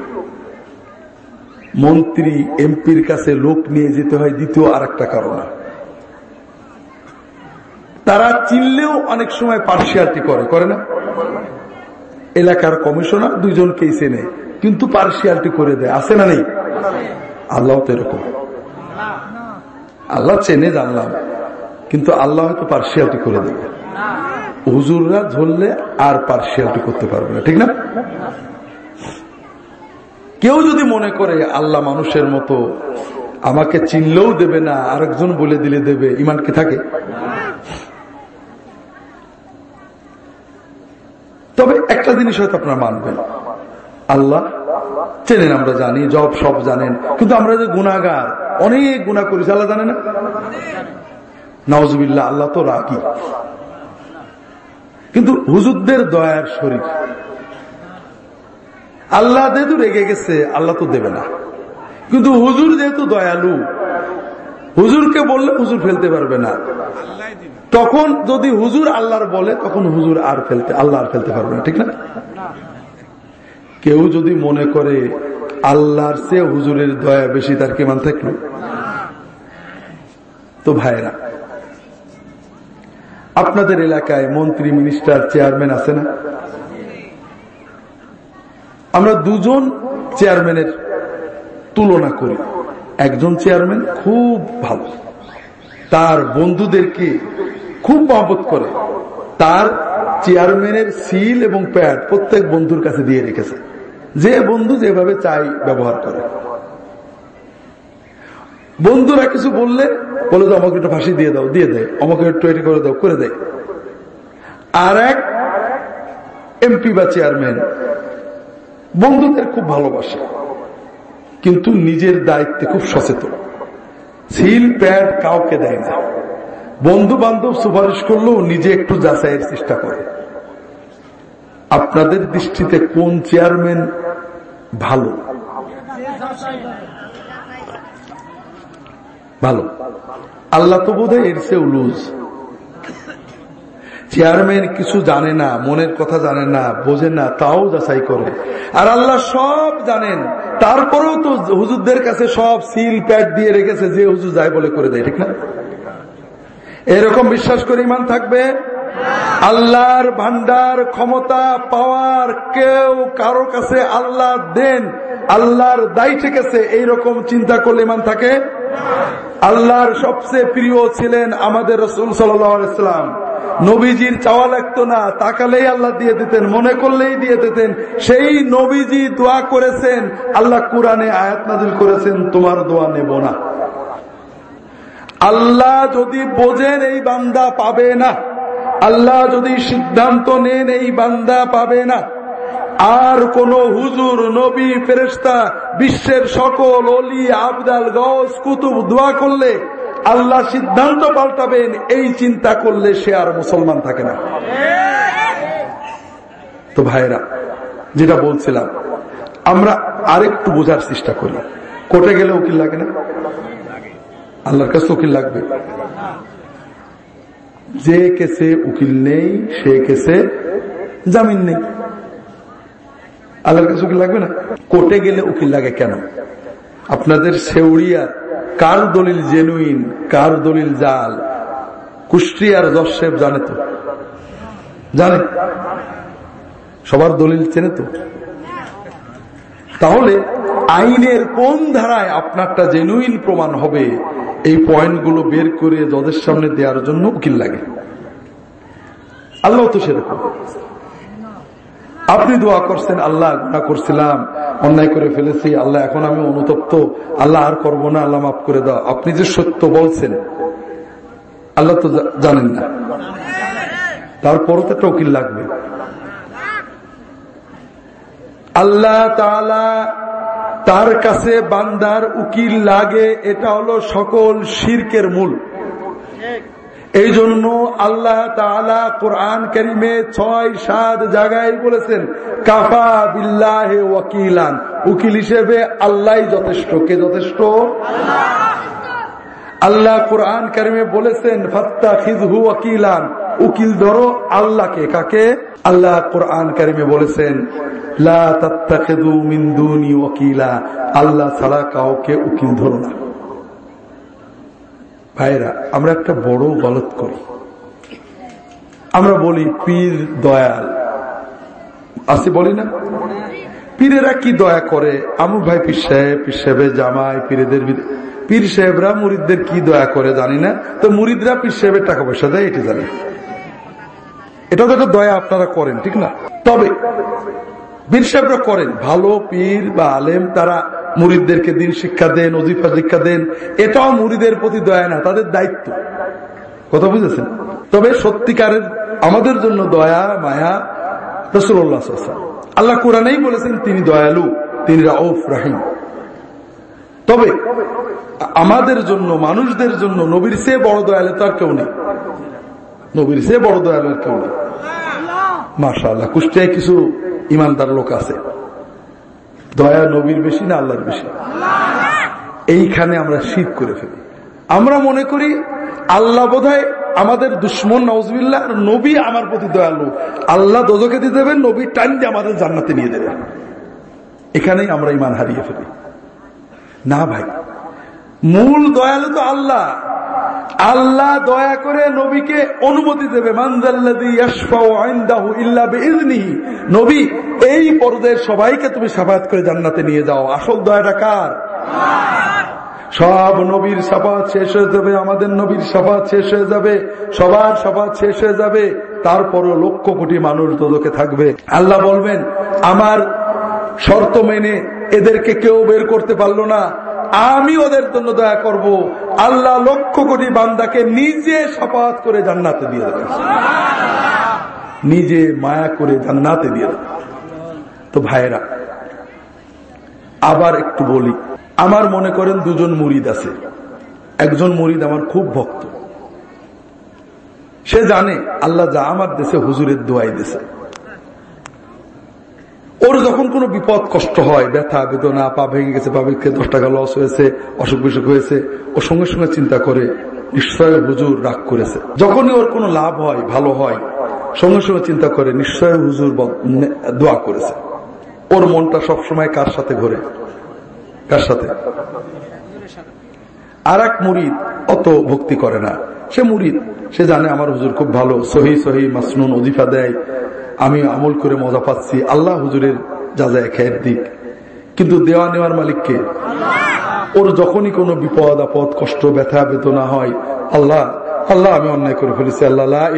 মন্ত্রী, এমপির কাছে লোক নিয়ে যেতে হয় দ্বিতীয় আর একটা কারণ। তারা চিনলেও অনেক সময় পার্সিয়ালিটি করে করে না? এলাকার কমিশনার দুইজনকেই চেনে কিন্তু পার্সিয়ালটি করে দেয়। আছে না নেই? আল্লাহ তো এরকম। আল্লাহ চেনে জানলাম, কিন্তু আল্লাহ হয়তো পার্সিয়ালটি করে দেবে। হুজুররা ধরলে আর পার্সিয়ালটি করতে পারবে না, ঠিক না? কেউ যদি মনে করে, আল্লাহ মানুষের মতো, আমাকে চিনলেও দেবে না, আরেকজন বলে দিলে দেবে, ইমান কি থাকে? তবে একটা জিনিস হয়তো আপনারা মানবেন। আল্লাহ চেনেন, আমরা জানি, জব সব জানেন। কিন্তু আমরা যে গুণাগার অনেক গুণা করেছি, আল্লাহ জানে না? নওয়াজবিল্লা আল্লাহ তো রাগি। কিন্তু হুজুরদের দয়ার শরীর। আল্লাহ যেহেতু রেগে গেছে, আল্লাহ তো দেবে না। কিন্তু হুজুর যেহেতু দয়ালু, হুজুরকে বললে হুজুর ফেলতে পারবে না। তখন যদি হুজুর আল্লাহর বলে, তখন হুজুর আর ফেলতে, আল্লাহ আর ফেলতে পারবে না, ঠিক না? কেউ যদি মনে করে আল্লাহর সে হুজুরের দয়া বেশি, তার কেমন থাকল? তো ভাইরা আপনাদের এলাকায় মন্ত্রী, মিনিস্টার, চেয়ারম্যান আছে না? আমরা দুজন চেয়ারম্যানের তুলনা করি। একজন চেয়ারম্যান খুব ভালো। তার বন্ধুদেরকে খুব মহব্বত করে। তার চেয়ারম্যানের সিল এবং প্যাড প্রত্যেক বন্ধুর কাছে দিয়ে রেখেছে। যে বন্ধু যেভাবে চাই ব্যবহার করে। বন্ধুরা কিছু বললে, বলে তো আমাকে একটু ফাঁসি দিয়ে দাও, দিয়ে দেয় আমাকে একটু এটি করে দাও, করে দেয় আর এক এমপি বা চেয়ারম্যান, বন্ধুদের খুব ভালোবাসে, কিন্তু নিজের দায়িত্বে খুব সচেতন। সিল প্যাড কাউকে দেয় না। বন্ধু বান্ধব সুপারিশ করলেও নিজে একটু যাচাইয়ের চেষ্টা করে। আপনাদের দৃষ্টিতে কোন চেয়ারম্যান ভালো। ভালো। আল্লাহ তো বোধ এর চেয়েও লুজ। চেয়ারম্যান কিছু জানে না, মনের কথা জানে না, বোঝে না, তাও যাচাই করে। আর আল্লাহ সব জানেন। তারপরেও তো হুজুরদের কাছে সব সিল, প্যাড দিয়ে রেখেছে, যে হুজুর যায় বলে করে দেয়, ঠিক না? এরকম বিশ্বাস করে ইমান থাকবে? আল্লাহর ভান্ডার, ক্ষমতা, পাওয়ার কেউ কারও কাছে আল্লাহ দেন, আল্লাহর দায়ী ঠেকেছে এইরকম চিন্তা করলে ইমান থাকে? আল্লাহর সবচেয়ে প্রিয় ছিলেন আমাদের রসুল সাল্লাম। নবীজির চাওয়া লাগতো না, তাকালেই আল্লাহ দিয়ে দিতেন, মনে করলেই দিয়ে দিতেন। সেই নবীজি দোয়া করেছেন, আল্লাহ কোরআনে আয়াত নাজিল করেছেন, তোমার দোয়া নেব না। আল্লাহ যদি বোঝেন এই বান্দা পাবে না, আল্লাহ যদি সিদ্ধান্ত নেন এই বান্দা পাবে না, আর কোন হুজুর, নবী ফেরেস্তা বিশ্বের সকল অলি, আবদাল গস কুতুব দোয়া করলে আল্লাহ সিদ্ধান্ত পাল্টাবেন, এই চিন্তা করলে সে আর মুসলমান থাকে না। তো ভাইরা যেটা বলছিলাম, আমরা আরেকটু বোঝার চেষ্টা করি। কোর্টে গেলেও কি লাগে না? আল্লাহর কাছে উকিল লাগবে। যে কেসে উকিল নেই, সে কেসে জামিন নেই। আল্লাহর কাছে উকিল লাগবে না? কোর্টে গেলে উকিল লাগে কেন? আপনাদের সেউড়িয়ার কার দলিল জেনুইন কার দলিল জাল? কুষ্টিয়ার দর্শেব জানে তো। জানে? সবার দলিল চেনে তো। তাহলে আইনের কোন ধারায় আপনারটা জেনুইন প্রমাণ হবে? এই পয়েন্টগুলো বের করে জজের সামনে দেওয়ার জন্য উকিল লাগে। আল্লাহ তো সেরকম। আপনি দোয়া করছেন, আল্লাহ গুণা করছিলাম, অন্যায় করে ফেলেছি, আল্লাহ এখন আমি অনুতপ্ত, আল্লাহ আর করব না, আল্লাহ মাফ করে দাও। আপনি যে সত্য বলছেন, আল্লাহ তো জানেন না। তারপরও তো একটা উকিল লাগবে। আল্লাহ তার কাছে বান্দার উকিল লাগে এটা হলো সকল শির্কের মূল। এই জন্য আল্লাহ তালা কোরআন করিমে ছয় সাত জায়গায় বলেছেন কাফা বিল্লাহ ওয়াকিলান। উকিল হিসেবে আল্লাহ যথেষ্ট। কে যথেষ্ট? আল্লাহ। কোরআন করিমে বলেছেন ফাত্তা খিজহু ওয়াকিলান। উকিল ধরো, আল্লাহকে, কাকে? আল্লাহ কোরআন কারিমে বলেছেন আল্লাহ ছাড়া কাউকে উকিল ধরো না। ভাইরা, আমরা একটা বড় গলত করি। আমরা বলি, পীর দয়াল। আসি, বলি না? পীরেরা কি দয়া করে? আমু ভাই, পীর সাহেব, পীর সাহেবের জামাই, পীরেদের পীর সাহেবরা মুরিদদের কি দয়া করে জানি না? তো মুরিদরা পীর সাহেবের টাকা পয়সা দেয়, এটি জানি। এটা তো একটা দয়া আপনারা করেন, ঠিক না? তবে পীর সাহেবরা করেন, ভালো পীর বা আলেম, তারা মুরিদদেরকে দিন শিক্ষা দেন, অজিফা শিক্ষা দেন, এটাও মুরিদের প্রতি দয়া না, তাদের দায়িত্ব। কথা বুঝেছেন? তবে সত্যিকারের আমাদের জন্য দয়া, মায়া রসুল্লাহ আল্লাহ কোরআনেই বলেছেন, তিনি দয়ালু, তিনি রাউফ, রাহিম। তবে আমাদের জন্য, মানুষদের জন্য নবীর সে বড় দয়ালু তার কেউ নেই। নবীর সে বড় দয়ালু আর কেউ নেই। আল্লাহ। কুষ্টিয়ায় কিছু ইমানদার লোক আছে। দয়া নবীর বেশি না আল্লাহর বেশি? এইখানে আমরা শীত করে ফেলি। আমরা মনে করি আল্লাহ বোধ আমাদের দুশ্মন নজবিল্লা নবী আমার প্রতি দয়ালু। আল্লাহ দোজকে দিয়ে দেবেন নবী টাইম দিয়ে আমাদের জান্নাতে নিয়ে দেবেন। এখানেই আমরা ইমান হারিয়ে ফেলি। না ভাই মূল দয়ালু তো আল্লাহ। আল্লাহ দয়া করে নবীকে অনুমতি দেবে নবী, এই পর্যায়ের সবাইকে তুমি সাফাত করে জান্নাতে নিয়ে যাও। আসল দয়াটা কার? সব নবীর সাফাত শেষ হয়ে যাবে, আমাদের নবীর সাফাত শেষ হয়ে যাবে, সবার সাফাত শেষ হয়ে যাবে। তারপরও লক্ষ কোটি মানুষ দোদকে থাকবে। আল্লাহ বলবেন, আমার শর্ত মেনে এদেরকে কেউ বের করতে পারল না। আমি ওদের জন্য দয়া করব। আল্লাহ লক্ষ কোটি বান্দাকে নিজে শপথ করে জান্নাতে দিয়ে দেবেন। নিজে মায়া করে জান্নাতে দিয়ে দেবেন। তো ভাইরা আবার একটু বলি। আমার মনে করেন দুজন মুরিদ আছে। একজন মুরিদ আমার খুব ভক্ত। সে জানে আল্লাহ যা আমার দেশে হুজুরের দোয়াই দেশে। ওর যখন কোনো বিপদ কষ্ট হয়, ব্যথা, বেদনা, পা ভেঙে গেছে, পা ভেঙে দশ টাকা লস হয়েছে, অসুখ বিসুখ হয়েছে, ও সঙ্গে সঙ্গে চিন্তা করে, নিশ্চয় হুজুর রাগ করেছে। যখনই ওর কোনো লাভ হয়, ভালো হয়, সঙ্গে সঙ্গে চিন্তা করে, নিশ্চয় হুজুর দোয়া করেছে। ওর মনটা সবসময় কার সাথে ঘোরে? কার সাথে? আর এক মুরিদ অত ভক্তি করে না। সে মুরিদ, সে জানে আমার হুজুর খুব ভালো, সহি সহি মাসনুন, অজিফা দেয় আমি আমল করে মজা পাচ্ছি। আল্লাহ হুজুরের যা যায় খেয়ের দিক। কিন্তু দেওয়া নেওয়ার মালিককে ওর যখনই কোনো বিপদ আপদ কষ্ট ব্যথা বেদনা হয় আল্লাহ আল্লাহ আমি অন্যায় করে ফেলেছি। আল্লাহ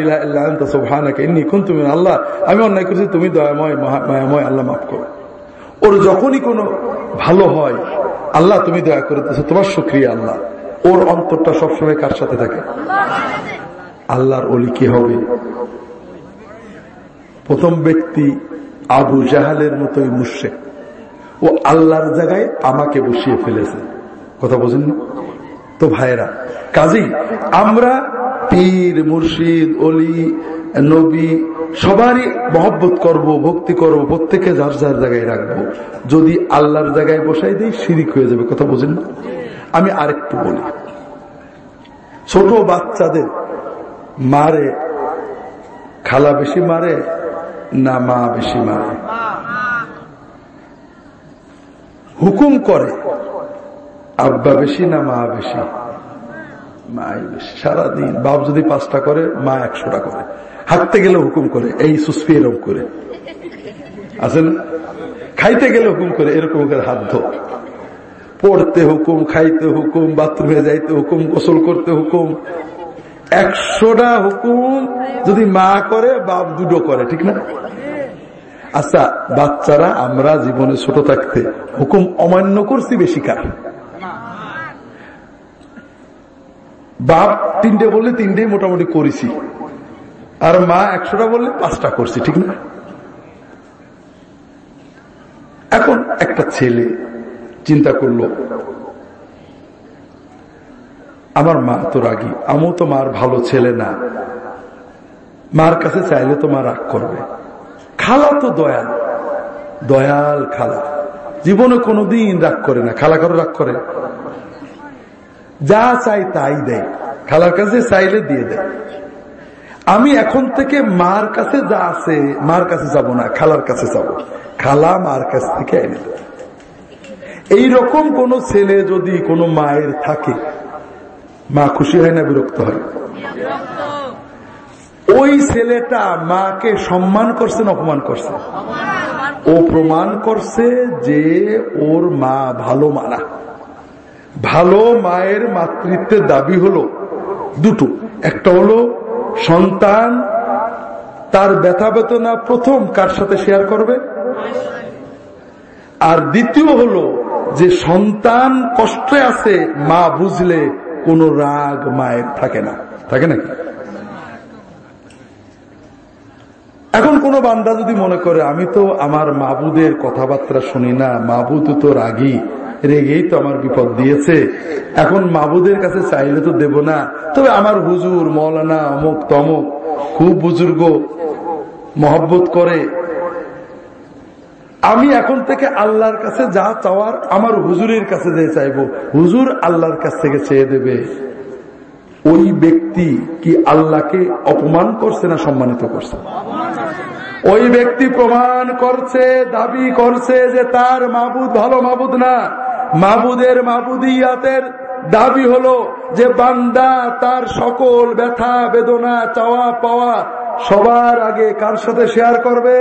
তুমি আল্লাহ। আমি অন্যায় করেছি তুমি দয়াময় মায়াময় আল্লাহ মাফ করো। ওর যখনই কোনো ভালো হয় আল্লাহ তুমি দয়া করে দিচ্ছ তোমার সুক্রিয়া আল্লাহ। ওর অন্তরটা সবসময় কার সাথে থাকে? আল্লাহর অলি কি হবে? প্রথম ব্যক্তি আবু জাহালের মতোই মুর্শেক ও আল্লাহর জায়গায় আমাকে বসিয়ে ফেলেছে। কথা বোঝেন তো ভাইরা কাজী, আমরা পীর, মুর্শিদ, অলি, নবী, সবারই মহব্বত করব, ভক্তি করব প্রত্যেকে যার যার জায়গায় রাখব। যদি আল্লাহর জায়গায় বসাই দিই, শিরিক হয়ে যাবে। কথা বোঝেন না? আমি আরেকটু বলি। ছোট বাচ্চাদের মারে, খালা বেশি মারে না মা বেশি মারে হুকুম করে আব্বা বেশি না মা বেশি মাই বেশি, সারাদিন বাপ যদি পাঁচটা করে, মা একশোটা করে। হাঁটতে গেলে হুকুম করে, এই সুস্পি এরকম করে। আছে খাইতে গেলে হুকুম করে, এরকম করে হাত ধো। পড়তে হুকুম, খাইতে হুকুম, বাথরুমে যাইতে হুকুম, গোসল করতে হুকুম। একশোটা হুকুম যদি মা করে, বাপ দুটো করে, ঠিক না? আচ্ছা বাচ্চারা, আমরা জীবনে ছোট থাকতে হুকুম অমান্য করছি বেশি কার? বাপ তিনটে বললে তিনটেই মোটামুটি করেছি। আর মা একশোটা বললে পাঁচটা করছি, ঠিক না? এখন একটা ছেলে চিন্তা করল আমার মা তো রাগি আমিও তো মার ভালো ছেলে না। মার কাছে চাইলে তো মা রাগ করবে। খালা তো দয়াল দয়াল খালা। জীবনে কোনোদিন রাগ করে না, খালা করে রাগ করে? যা চাই তাই দেয়, খালার কাছে চাইলে দিয়ে দেয়। আমি এখন থেকে মার কাছে যা আছে, মার কাছে যাব না, খালার কাছে যাব। খালা মার কাছ থেকে এনে দেবে এইরকম কোন ছেলে যদি কোনো মায়ের থাকে মা খুশি হয় না, বিরক্ত হয়। ওই ছেলেটা মাকে সম্মান করছে না অপমান করছে? ও প্রমাণ করছে যে ওর মা ভালো মানা ভালো মায়ের মাতৃত্বের দাবি হলো দুটো। একটা হলো সন্তান তার ব্যথা বেতনা প্রথম কার সাথে শেয়ার করবে? আর দ্বিতীয় হলো যে সন্তান কষ্টে আছে, মা বুঝলে কোনো রাগ মায়ের থাকে না। থাকে নাকি? এখন কোন বান্দা যদি মনে করে, আমি তো আমার মাবুদের কথাবার্তা শুনি না, মাবুদ তো রাগী, রেগেই তো আমার বিপদ দিয়েছে, এখন মাবুদের কাছে চাইলে তো দেব না। তবে আমার হুজুর মৌলানা অমুক তমুক খুব বুজুর্গ, মহব্বত করে আমি এখন থেকে আল্লাহর কাছে যা চাওয়ার আমার হুজুরের কাছে যে চাইব, হুজুর আল্লাহর কাছ থেকে চেয়ে দেবে। ওই ব্যক্তি কি আল্লাহকে অপমান করছে না সম্মানিত করছে? ওই ব্যক্তি প্রমাণ করছে, দাবি করছে যে তার মাবুদ ভালো মাবুদ না। মাবুদের মাবুদিয়াতের দাবি হলো যে বান্দা তার সকল ব্যথা, বেদনা চাওয়া পাওয়া সবার আগে কার সাথে শেয়ার করবে?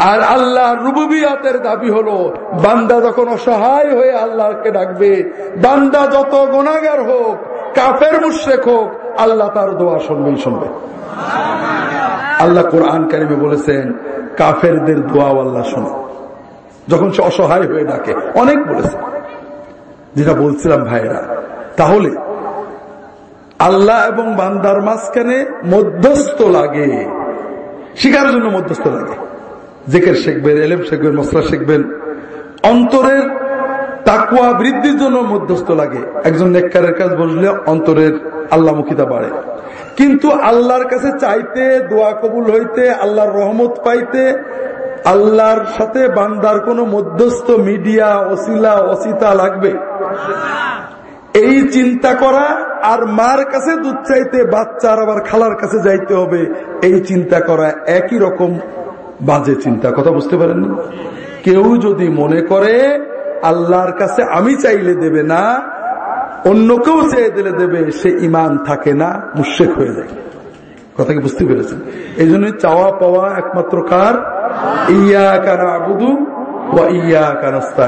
আর আল্লাহ রুবুবিয়াতের দাবি হলো, বান্দা যখন অসহায় হয়ে আল্লাহকে ডাকবে, বান্দা যত গোনাগার হোক, কাফের মুশ্রেক হোক, আল্লাহ তার দোয়া শুনবেই শুনবে। আল্লাহ কোরআন কারিমে বলেছেন, কাফেরদের দোয়াও আল্লাহ শোনে। যখন সে অসহায় হয়ে ডাকে, অনেক বলেছে। যেটা বলছিলাম ভাইরা তাহলে আল্লাহ এবং বান্দার মাঝখানে মধ্যস্থ লাগে। শিকার জন্য মধ্যস্থ লাগে। জেকের শিখবেন, এলেম শিখবেন মশলা শিখবেন। অন্তরের তাকুয়া বৃদ্ধির জন্য মধ্যস্থ লাগে। একজন নেককারের কাজ বসলে অন্তরের আল্লাহমুখিতা বাড়ে। কিন্তু আল্লাহর কাছে চাইতে, দোয়া কবুল হইতে, আল্লাহর রহমত পাইতে, আল্লাহর সাথে বান্দার কোন মধ্যস্থ মিডিয়া অসিলা অসিতা লাগবে। এই চিন্তা করা আর মার কাছে দুধ চাইতে, বাচ্চার আবার খালার কাছে যাইতে হবে, এই চিন্তা করা একই রকম বাজে চিন্তা, কথা বুঝতে পারেন কেউ যদি মনে করে, আল্লাহর কাছে আমি চাইলে দেবে না, অন্য কেউ চেয়ে দিলে দেবে, সে ইমান থাকে না মুশেক হয়ে যায়। কথা কি বুঝতে পেরেছেন? এই জন্য চাওয়া পাওয়া একমাত্র কার? ইয়া কারা আবুদু বা ইয়া কানাস্তা